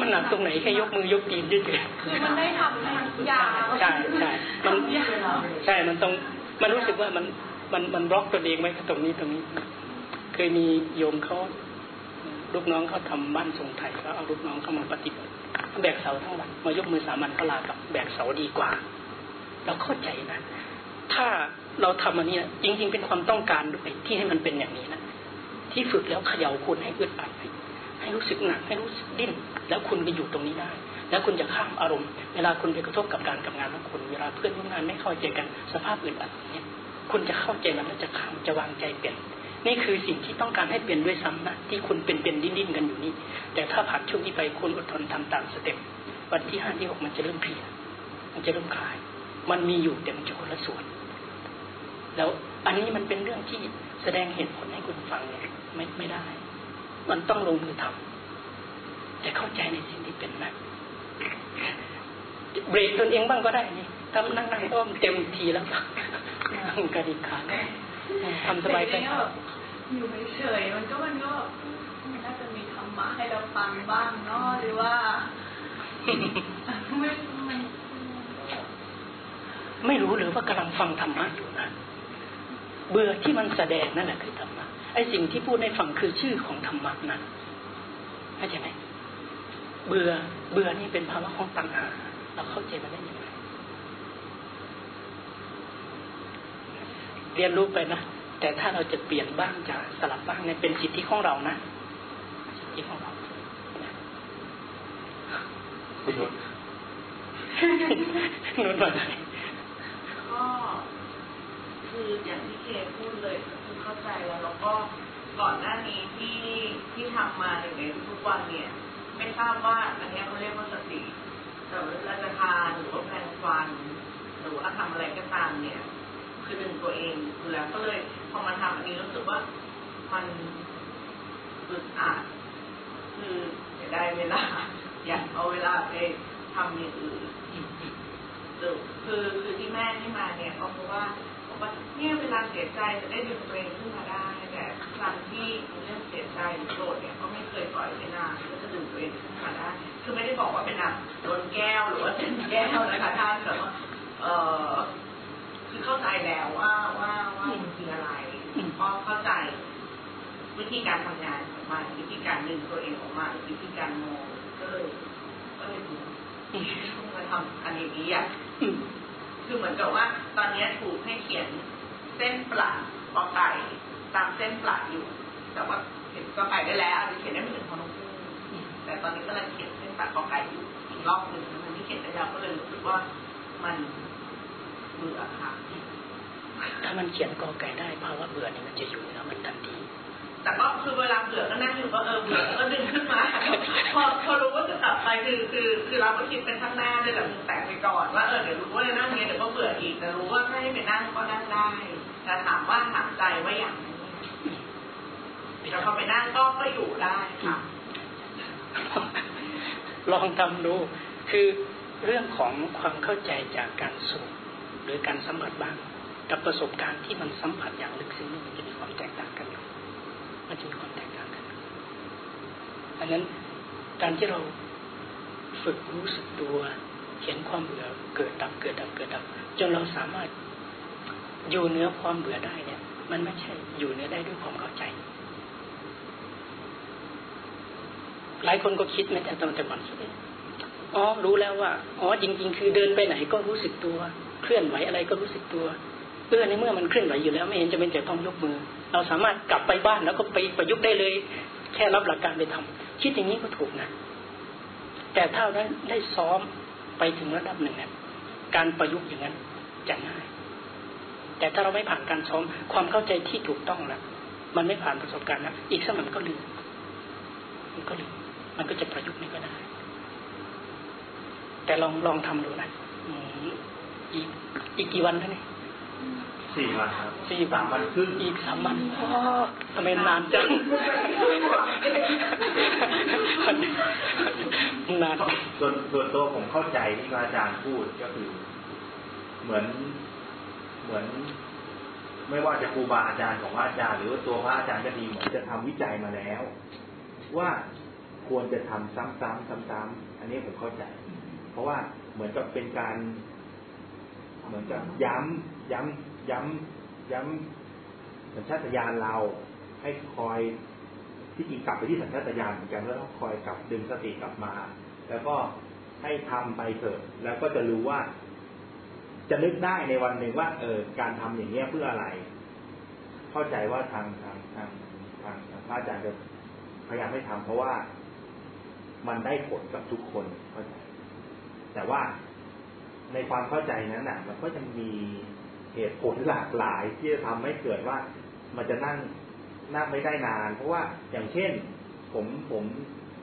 มันหนักตรงไหนแค่ยกมือยกตีนเฉยคือมันได้ทำยาวใช่ใช่มันใช่มันต้องมันรู้สึกว่ามันมันมันบล็อกตัวเองไว้ตรงนี้ตรงนี้ เคยมีโยมเขาลูกน้องเขาทำบ้านทรงไทยแล้วเอาลูกน้องเข้ามาปฏิบัติแบกเสาทั้งวันมายกมือสามัญเขาลากับแบกเสาดีกว่า เราเข้าใจนะถ้าเราทำอันนี้จริง ๆ เป็นความต้องการด้วยที่ให้มันเป็นอย่างนี้นะที่ฝึกแล้วเขย่าคุณให้อึดอัดให้ ให้รู้สึกหนักให้รู้สึกดิ้น แล้วคุณไปอยู่ตรงนี้ได้ แล้วคุณจะข้ามอารมณ์ เวลาคุณไปกระทบกับการกับงานของคุณเวลาเพื่อนร่วมงานไม่เข้าใจกันสภาพอึดอัดเนี่ยคุณจะเข้าใจมันแล้วจะข้ามจะวางใจเปลี่ยนนี่คือสิ่งที่ต้องการให้เปลี่ยนด้วยซ้ำนะที่คุณเป็นเป็นดิ้นดิ้นกันอยู่นี่แต่ถ้าผ่านช่วงนี้ไปคุณอดทนทำตามสเต็ปวันที่ห้าที่หกมันจะเริ่มเพียมันจะเริ่มคลาย มันมีอยู่แต่มันจะคนละส่วน แล้วอันนี้มันเป็นเรื่องที่แสดงเหตุผลให้คุณฟังเนี่ยไม่ไม่ได้ มันต้องลงมือทำแต่เข้าใจในสิ่งที่เป็นนะเบรกตนเองบ้างก็ได้นี่ทำนั่งนั่งอ้อมเต็มทีแล้วนั่งกระดิกขาทำสบายใจอยู่เฉยมันก็มันก็มันน่าจะมีธรรมะให้เราฟังบ้างเนาะหรือว่าไม่ไม่ไม่รู้หรือว่ากำลังฟังธรรมะอยู่นะเบื่อที่มันแสดงนั่นแหละคือธรรมะ ไอ้สิ่งที่พูดในฟังคือชื่อของธรรมะนะเข้าใจไหมเบื่อเบื่อนี่เป็นภาวะของตัณหา เราเข้าใจมันได้ยังไงเรียนรู้ไปนะแต่ถ้าเราจะเปลี่ยนบ้างจะสลับบ้างเนี่ยเป็นสิทธิของเรานะสิทธิของเรานุ่นมาไหนก็คืออย่างที่เคพูดเลยคือ เข้าใจแล้วแล้วก็ก่อนหน้านี้ที่ที่ทำมาในทุกวันเนี่ย ไม่ทราบว่าอันนี้เขาเรียกว่าสติแต่เวลาจะทานหรือว่าแปรงฟันหรือว่าทำอะไรก็ตามเนี่ย คือดึงตัวเองอยู่แล้วก็เลยพอมาทำอันนี้รู้สึกว่ามันอึดอัดคือจะได้เวลา อยากเอาเวลาไปทำอย่างอื่นคือคือที่แม่ที่มาเนี่ยก็เพราะว่าบอก ว่าเนี่ยเวลาเสียใจจะได้ดึงตัวเองขึ้นมาได้แต่ครั้งที่เรื่องเสียใจหรือโกรธเนี่ยก็ไม่เคยปล่อยไว้นานก็จะดึงตัวเองขึ้นมาได้คือไม่ได้บอกว่าเป็นอะโดนแก้วหรือว่าเป็นแก้วนะคะท่านแต่ว่าเออคือเข้าใจแล้วว่าว่าว่ามันคืออะไรพอเข้าใจวิธีการทำงานของมันวิธีการดึงตัวเองออกมาวิธีการมองก็เลยก็เลยต้องมาทำอันนี้อะ คือเหมือนกับว่าตอนนี้ถูกให้เขียนเส้นปลาปอไก่ตามเส้นปลาอยู่ แต่ว่าเขียนก็ไปได้แล้วจะเขียนได้ไม่ถึงพอน้องพูแต่ตอนนี้ก็เลยเขียนเส้นปลาปอไก่อยู่อีกรอบหนึ่งมันที่เขียนได้แล้วก็เลยรู้สึกว่ามันเบื่อค่ะถ้ามันเขียนกอไก่ได้ภาวะเบื่อนี่มันจะอยู่แล้วมันทันที แต่ก็คือเวลาเบื่อก็นั่งอยู่ก็เออเบื่อก็ดึงขึ้นมา พอพอรู้ว่าจะกลับไปคือคือคือเราก็คิดเป็นข้างหน้าด้วยแหละแต่ไปก่อนว่าเออเดี๋ยวรู้ว่าจะนั่งเนี้ยเดี๋ยวก็เบื่ออีกแต่รู้ว่าถ้าให้ไปนั่งก็นั่งได้แต่ถามว่าถามใจว่าอย่างนี้แต่พอไปนั่งก็ก็อยู่ได้ค่ะลองทำดูคือเรื่องของความเข้าใจจากการสูงหรือการสัมผัสบ้างกับประสบการณ์ที่มันสัมผัสอย่างลึกซึ้งมันจะมีความแตกต่างกัน มันจะมีความแตกต่างกันอันนั้นการที่เราฝึกรู้สึกตัว เห็นความเบื่อเกิดดับเกิดดับเกิดดับจนเราสามารถอยู่เนื้อความเบื่อได้เนี่ย มันไม่ใช่อยู่เนื้อได้ด้วยความเข้าใจ หลายคนก็คิดในแต่ตอนแต่ก่อนคิดอ๋อรู้แล้วว่า อ๋อจริง ๆ คือเดินไปไหนก็รู้สึกตัว เคลื่อนไหวอะไรก็รู้สึกตัว เพื่อในเมื่อมันเคลื่อนไหวอยู่แล้ว ไม่เห็นจะเป็นแต่ต้องยกมือ เราสามารถกลับไปบ้านแล้วก็ไปประยุกต์ได้เลย แค่รับหลักการไปทำคิดอย่างนี้ก็ถูกนะ แต่ถ้าได้ได้ซ้อมไปถึงระดับหนึ่งเนี่ยการประยุกต์อย่างนั้นจะง่ายแต่ถ้าเราไม่ผ่านการซ้อมความเข้าใจที่ถูกต้องละมันไม่ผ่านประสบการณ์นะอีกสักมันก็ลืมมันก็ลืมมันก็จะประยุกต์นี่ก็ได้ แต่ลองลองทำดูนะอีกอีกกี่วันเท่านี้ สี่วันครับสี่วันวันครึ่งอีกสามวันทำไมนานจังนานส่วนส่วนตัวผมเข้าใจที่อาจารย์พูดก็คือ เหมือนเหมือน ไม่ว่าจะครูบาอาจารย์ของพระอาจารย์ หรือว่าตัวพระอาจารย์ก็ดีเหมือนจะทำวิจัยมาแล้ว ว่าควรจะทำซ้ำๆซ้ำๆอันนี้ผมเข้าใจ เพราะว่าเหมือนกับเป็นการ เหมือนกับย้ำย้ำย้ำย้ำสัญชาตญาณเราให้คอยที่จริงกลับไปที่สัญชาตญาณเหมือนกันแล้วต้องคอยกลับดึงสติกลับมา แล้วก็ให้ทำไปเถิดแล้วก็จะรู้ว่า จะนึกได้ในวันหนึ่งว่า เออการทำอย่างเงี้ยเพื่ออะไร เข้าใจว่าทางทางทางทางพระอาจารย์จะพยายามไม่ทำเพราะว่ามันได้ผลกับทุกคนเข้าใจแต่ว่า ในความเข้าใจนั้นน่ะ มันก็จะมีเหตุผลหลากหลายที่จะทำให้เกิดว่ามันจะนั่งนั่งไม่ได้นาน เพราะว่าอย่างเช่น ผมผม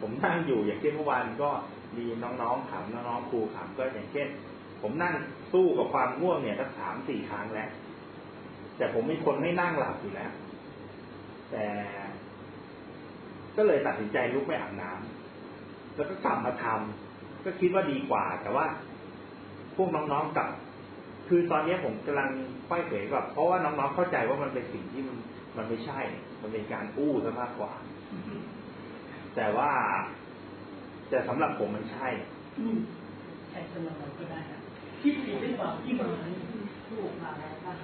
ผมนั่งอยู่อย่างเช่นเมื่อวานก็มีน้องๆถามน้องๆครูถามก็อย่างเช่น ผมนั่งสู้กับความง่วงเนี่ยตั้งสามสี่ครั้งแล้ว แต่ผมมีคนไม่นั่งหลับอยู่แล้ว แต่ก็เลยตัดสินใจลุกไปอาบน้ำแล้วก็กลับมาทำก็คิดว่าดีกว่า แต่ว่า พวกน้องๆกับคือตอนนี้ผมกำลังค่อยเผยกับเพราะว่าน้องๆเข้าใจว่ามันเป็นสิ่งที่มันมันไม่ใช่ มันเป็นการอู้ซะมากกว่า แต่ว่า แต่สำหรับผมมันใช่ใช่สำหรับเราก็ได้นะคิดผิดหรือเปล่าที่มาถูกมาแล้วบ้าง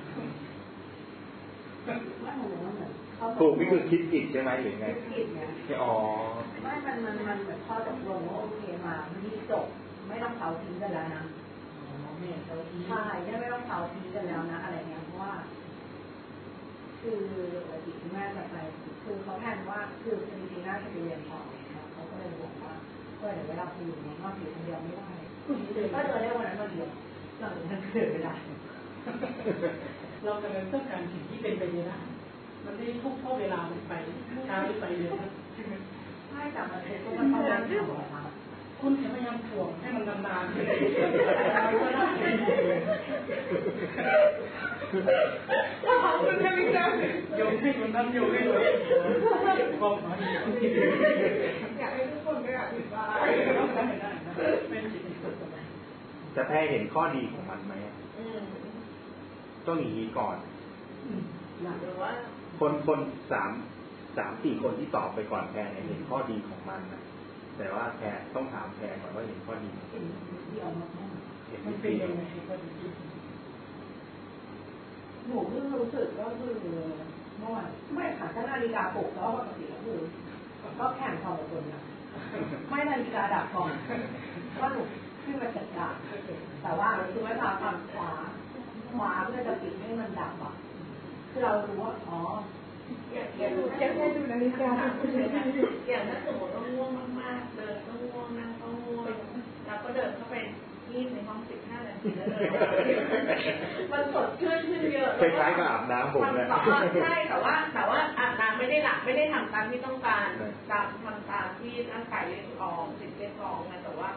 ว่าหนูเหมือนเขาถูกนี่คือคิดผิดใช่ไหมหรือไงผิดเนี่ยอ๋อไม่มันมันมันเหมือนข้อตกลงว่าโอเคมาวันนี้จบไม่ต้องเผาทิ้งกันแล้วนะแม่เขาที่ ใช่เนี่ยไม่ต้องเผาทิ้งกันแล้วนะอะไรเงี้ยเพราะว่า คือปกติคุณแม่จะไปคือเขาแทนว่าคือจริงๆน่าจะไปเรียนต่อนะครับเขาก็เลยบอกว่าเออเดี๋ยวเวลาคุณอยู่ในห้องอยู่คนเดียวไม่ได้ก็เจอได้วันนั้นวันเดียวหลังจากนั้นเกิดเวลาเรากำลังต้องการสิ่งที่เป็นไปได้มันไม่ได้ทุกเพราะเวลามันไปช้าหรือไปเร็วนะใช่แต่มันเป็นตัวมันต้องการทำออกมาคุณพยายามถ่วงให้มันนานๆก็ได้ ถ้าของคุณจะไม่ได้โยนให้คนนั้นโยนให้คนนี้ความหมายอยากให้ทุกคนได้อธิบายได้ได้เป็นสิ่งที่สุดจะแพ้เห็นข้อดีของมันไหมอืมต้องอย่างนี้ก่อนหรือว่าคนคนสามสามสี่คนที่ตอบไปก่อนแพรเนี่ยเห็นข้อดีของมันนะแต่ว่าแพรต้องถามแพรก่อนว่าเห็นข้อดีไหมที่เอามาเห็นมันไม่เป็นดียังไงก็ดี หนูเพิ่งรู้สึกก็คือเมื่อวานไม่ค่ะถ้านาฬิกาปลุกแล้วปกติก็คือก็แข่งความอดทนนะไม่นาฬิกาดับก่อนก็หนูขึ้นมาจัดการแต่ว่าคือไม่พาความขวาขวาเพื่อจะปิดให้มันดับอะคือเรารู้ว่าอ๋ออย่างอย่างอย่างให้ดูนาฬิกาอย่างถ้าสมมติว่าง่วงมากๆเดินก็ง่วงนั่งก็ง่วงเราก็เดินเข้าไป งีบในห้องสิบห้านาทีแล้วเลยมันสดชื่นขึ้นเยอะคล้ายๆกับอาบน้ำผมมันเลยแต่ว่าใช่แต่ว่าแต่ว่าอาบน้ำไม่ได้หลับไม่ได้ทำตามที่ต้องการตามทำตามที่ร่างกายเรียกร้องสิ่งเรียกร้องนะแต่ว่า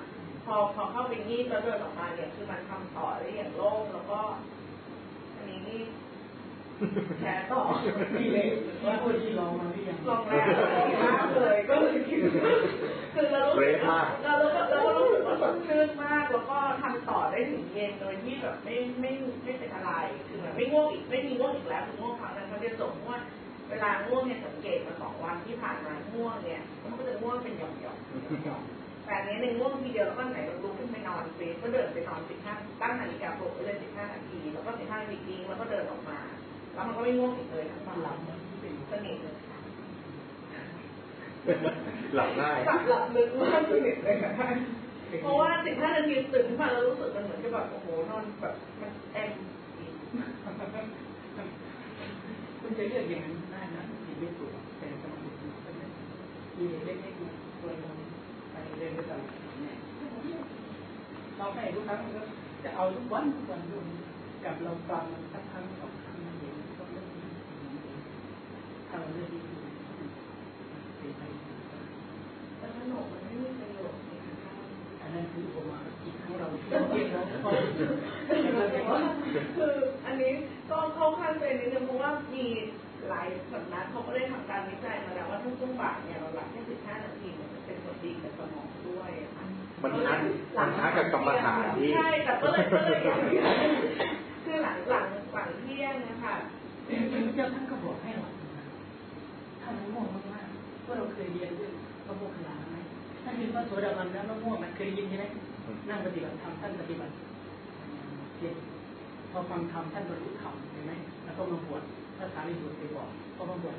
พอพอเข้าไปงีบแล้วเดินออกมาเนี่ยคือมันทำต่อได้อย่างโล่งแล้วก็ อันนี้นี่ แชร์ต่อที่เล็กว่าผู้ที่ลองมาหรือยังลองแล้วมากเลยก็เลยคิดคือเรารู้สึกเรารู้สึกเรารู้สึกว่าสดชื่นมากแล้วก็ทำต่อได้ถึงเย็นโดยที่แบบไม่ไม่ไม่เป็นอะไรคือแบบไม่ง่วงอีกไม่มีง่วงอีกแล้วคือง่วงครั้งนั้นเขาจะส่งว่าเวลาง่วงเนี่ยสังเกตมาสองวันที่ผ่านมาง่วงเนี่ยมันก็จะง่วงเป็นหย่อมหย่อมแต่อันนี้ในง่วงทีเดียวแล้วก็ไหนเราลุกขึ้นไปนอนเฟซก็เดินไปนอนสิบห้าตั้งนาฬิกาปลุกไปเลยสิบห้านาทีแล้วก็สิบห้านาทีแล้วก็เดินออกมา แล้วมันก็ไม่ง่วงอีกเลยทั้งวันหลับสนิทเลยหลับง่ายหลับหลับลึกมากสนิทเลยค่ะเพราะว่าสิบห้านาทีตื่นขึ้นมาแล้วรู้สึกมันเหมือนกับแบบโอ้โหนอนแบบมันแอมคุณจะเลือกอย่างนั้นได้นะที่ไม่ถูกแต่สมัครมีเล็กๆตัวนึงไปเรียนด้วยกันเนี่ยเราให้ทุกครั้งก็จะเอาทุกวันทุกวันดูกับเราฟังมันสักครั้งสองครั้งเห็นก็เรื่องนี้ ถ้าเราเลือกดีเป็นไปแต่ขนมมันไม่มีประโยชน์เลยค่ะอันนั้นคือผมว่าอีกครั้งเราเรียนเราก็คืออันนี้ก็เข้าขั้นไปนิดนึงเพราะว่ามีหลายสำนักเขาก็ได้ทำการวิจัยมาแล้วว่าทุกช่วงบ่ายเนี่ยเราหลับแค่สิบห้านาทีมันจะเป็นผลดีกับสมองด้วยค่ะมันทัดมันทัดกับกรรมฐานที่ใช่แต่ก็เลยก็เลยคือหลังหลังหลังเที่ยงนะคะเจ้าท่านก็บอกให้เรา ถ้ามันง่วงมากๆว่าเราเคยเรียนเรื่องพระโมคคัลลาไหมท่านเป็นพระโสดาบันแล้วง่วงมันเคยยินใช่ไหมนั่งปฏิบัติธรรมท่านปฏิบัติเพียงพอฟังธรรมท่านบรรลุธรรมเห็นไหมแล้วก็มาบวชพระสารีบุตรไปบอกพอมาบวช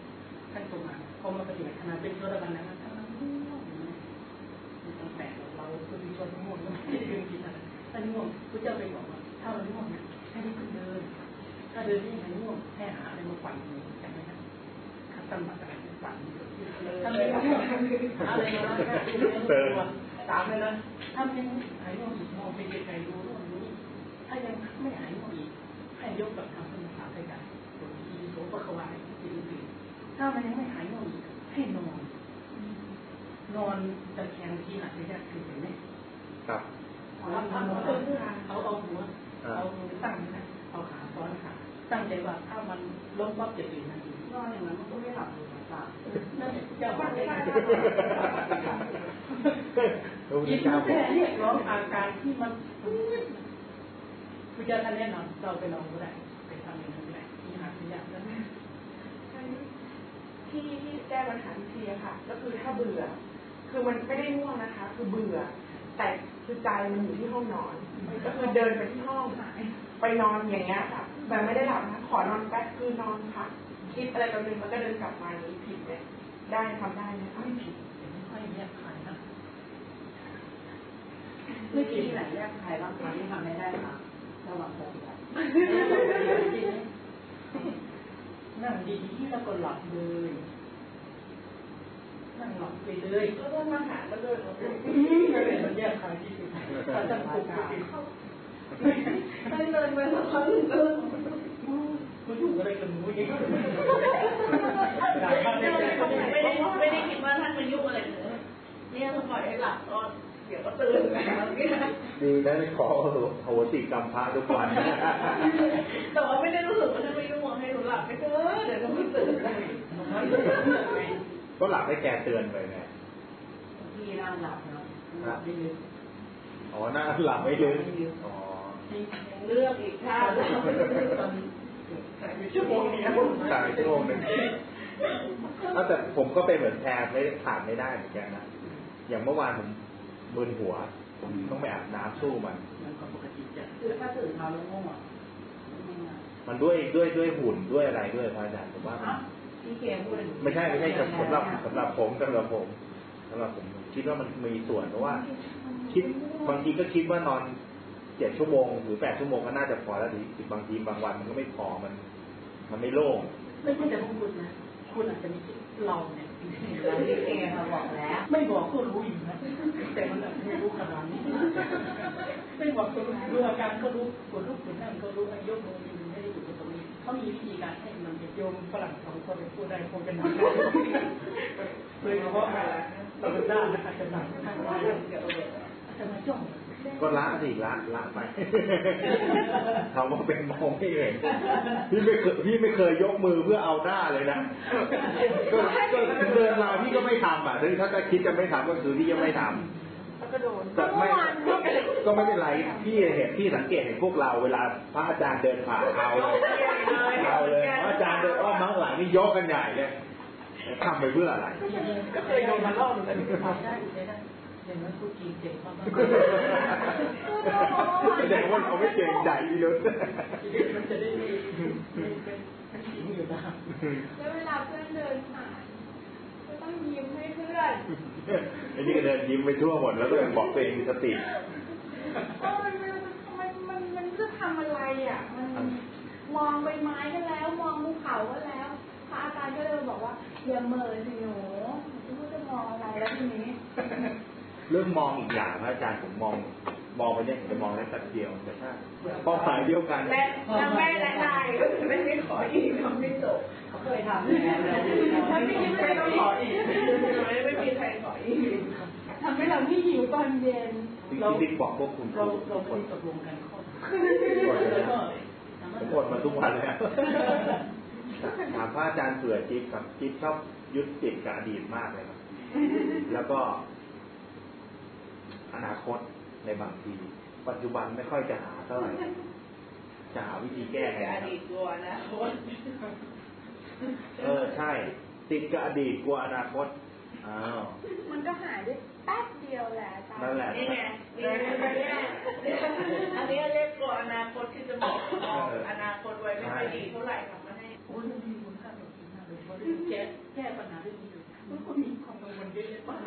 ท่านตรงมาพอมาปฏิบัติขณะเป็นโสดาบันนั้นท่านง่วงเห็นไหมมันต้องแปลกเราคือชวนง่วงก็ไม่ได้เรื่องกินอะไรท่านง่วงพระเจ้าไปบอกว่าถ้าเราง่วงนะให้รีบเดิน ถ้าเดินที่ไหนง่วงให้หาอะไรมาปั่นหูจำไหมครับคั สมบัตอะไรปั่นสั่งถ้าไม่อะไรนะเติมสามเลยนะถ้าไม่หายง่วงอีกมองไปไกลๆดูเรื่องนี้ ถ้ายังไม่หายง่วงอีกให้ยกกับทำสมถะไปกันบททีโสปะควายสิ่งอื่นถ้ามันยังไม่หายง่วงอีกให้นอน นอนตะแคงที่หนักไม่ได้คือเห็นไหมครับเอาเอาเอาเอาหัวเอาตั้งนะเอาขาซ้อนขาตั้งใจว่าถ้ามันล้มปั๊บจะตื่นนทีน อนอย่างนั้นก็ไม่หลับเลยนะนั่นจะว่าไม่ได้ยินแค่เรียกร้องอาการที่มันคุณจะท่านแนะนำเราไปลองก็ได้ไปทำอย่างนั้นก็ได้ที่หาที่ยากแล้วที่ที่แก้ปัญหาวิธีอะค่ะ ก็คือถ้าเบื่อ คือมันไม่ได้ง่วงนะคะ คือเบื่อ แต่คือใจมันอยู่ที่ห้องนอนก็คือเดินไปที่ห้องไปนอนอย่างเงี้ยค่ะแต่ไม่ได้หลับนะขอนอนแป๊บคือนอนพัก คิดอะไรกันนึงมันก็เดินกลับมาอย่างนี้ผิดไหมได้ทำได้ไหมคะไม่ผิดไม่แยกขายนะไม่ผิดที่ไหนแยกขายร่างกายที่ทำไม่ได้ค่ะระหว่างปฏิบัตินั่งดีๆแล้วก็หลับเลยนั่งหลับไปเลยก็ต้องมาหาก็เดินมาเลยไม่เป็นมันแยกขายที่สุดถ้าจะปลุกก็ติดให้เดินไปสักพักหนึ่ งก็กูอยู่อะไรกับหนูอย่างนี้ไม่ได้ไม่ได้คิดว่าท่านมายุ่งอะไรเลยเนี่ยถ้าปล่อยให้หลับก็เดี๋ยวก็ตื่นแล้วเนี่ยดีนะไม่ขอโหสิกรรมพระทุกวันแต่ว่าไม่ได้รู้สึกว่าท่านไม่ยุ่งให้หนูหลับไปเถอะเดี๋ยวก็ไม่ตื่นเลยก็หลับให้แกเตือนไปไงพี่นั่งหลับนะหลับไม่ลึกอ๋อน่าหลับไม่ลึกอ๋อเลือกอีกท่า แล้วชั่วโมงนี้สายชั่วโมงหนึ่งเอาแต่ผมก็เป็นเหมือนแพรไม่ขาดไม่ได้เหมือนกันนะ อย่างเมื่อวานผมมึนหัว ผมต้องไปอาบน้ำสู้มันมันก็ปกติจะคือถ้าตื่นมาแล้วง่วงอะมันด้วยด้วยด้วยหุ่นด้วยอะไรด้วยพระอาจารย์ผมว่ามันพี่เกมพูดไม่ใช่ไม่ใช่สำหรับสำหรับผมสำหรับผมสำหรับผม คิดว่ามันมีส่วนเพราะว่า คิดบางทีก็คิดว่านอน เจ็ดชั่วโมงหรือแปดชั่วโมงก็น่าจะพอแล้วทีบางทีบางวันมันก็ไม่พอมัน มันไม่โล่งไม่ใช่แต่พวกคุณนะคุณอาจจะไม่คิดเราเนี่ยเราเองเราบอกแล้ว ไม่บอกก็รู้อยู่นะแต่มันไม่รู้ขนาดนี้ไม่บอกก็รู้รู้อาการก็รู้ปวดรูปปวดนั่งก็รู้อายุมือมันไม่ได้อยู่ตรงนี้เขามีวิธีการให้มันโยมฝรั่งสองคนพูดได้คงกันหนักเลยเพราะอะไรเราเป็นด้านนะคะจะหนักทางว่าจะมาจ้อง ก็ละสิละละไปถามว่าเป็นมองไม่เห็นพี่ไม่เคยพี่ไม่เคยยกมือเพื่อเอาหน้าเลยนะก็ก็เดินมาพี่ก็ไม่ทำอะถึงถ้าจะคิดจะไม่ทำก็คือพี่ยังไม่ทำแล้วก็โดนก็ไม่ก็ไม่เป็นไรพี่เห็นพี่สังเกตเห็นพวกเราเวลาพระอาจารย์เดินผ่านเอาเอาเลยพระอาจารย์เดินอ้อมมังหลังนี่ยกกันใหญ่เลยทำไปเพื่ออะไรก็เคยโดนมาล่อเหมือนกันทำได้ได้ได้ อย่างนั้นพูดจริงเจ๋งมากแสดงว่าเขาไม่เก่งใจพี่นุชมันจะได้มีเป็นสิ่งอยู่นะแล้วเวลาเพื่อนเดินผ่านก็ต้องยิ้มให้เพื่อนไอ้นี่ก็เดินยิ้มไปทั่วหมดแล้วก็ยังบอกตัวเองมีสติเออมันมันมันมันมันจะทำอะไรอะ มันมองใบไม้ก็แล้ว มองภูเขาก็แล้วพระอาจารย์ก็เลยบอกว่าอย่าเหม่อสิหนูไม่รู้จะมองอะไรแล้วทีนี้ เรื่องมองอีกอย่างพระอาจารย์ผมมอง มองไปเนี่ยผมจะมองได้แต่เดียวแต่ถ้าเป้าหมายเดียวกันและทั้งแม่และนายก็จะไม่ได้ขออีกทำไม่จบเขาเคยทำแล้วถ้าไม่คิดไม่ต้องขออีกไม่มีใครขออีกทำให้เราไม่หิวตอนเย็นที่ที่บิ๊กบอกพวกคุณเราทุเรากเคคนยตกลงกันข้อแล้วก็ผมบ่นมาทุกวันเลยอะถามพระอาจารย์เผื่อจิ๊บครับจิ๊บชอบยึดติดกับอดีตมากเลยครับแล้วก็ อนาคตในบางที ปัจจุบันไม่ค่อยจะหาเท่าไหร่จะหาวิธีแก้ไงอดีตกลัวนะโคตรเออใช่ ติดกับอดีตกลัวอนาคตอ้าวมันก็หายได้แป๊บเดียวแหละอาจารย์นั่นแหละนี่ไงนี่ไงอันนี้เรียกกลัวอนาคตคือจะบอกอนาคตไว้ไม่ค่อยดีเท่าไหร่ทำมาให้โอ้ยมันมีคุณค่าต่อชีวิตมากเลยเพราะแก้แก้ปัญหาเรื่องนี้อยู่มันก็มีความกังวลเยอะแยะมาก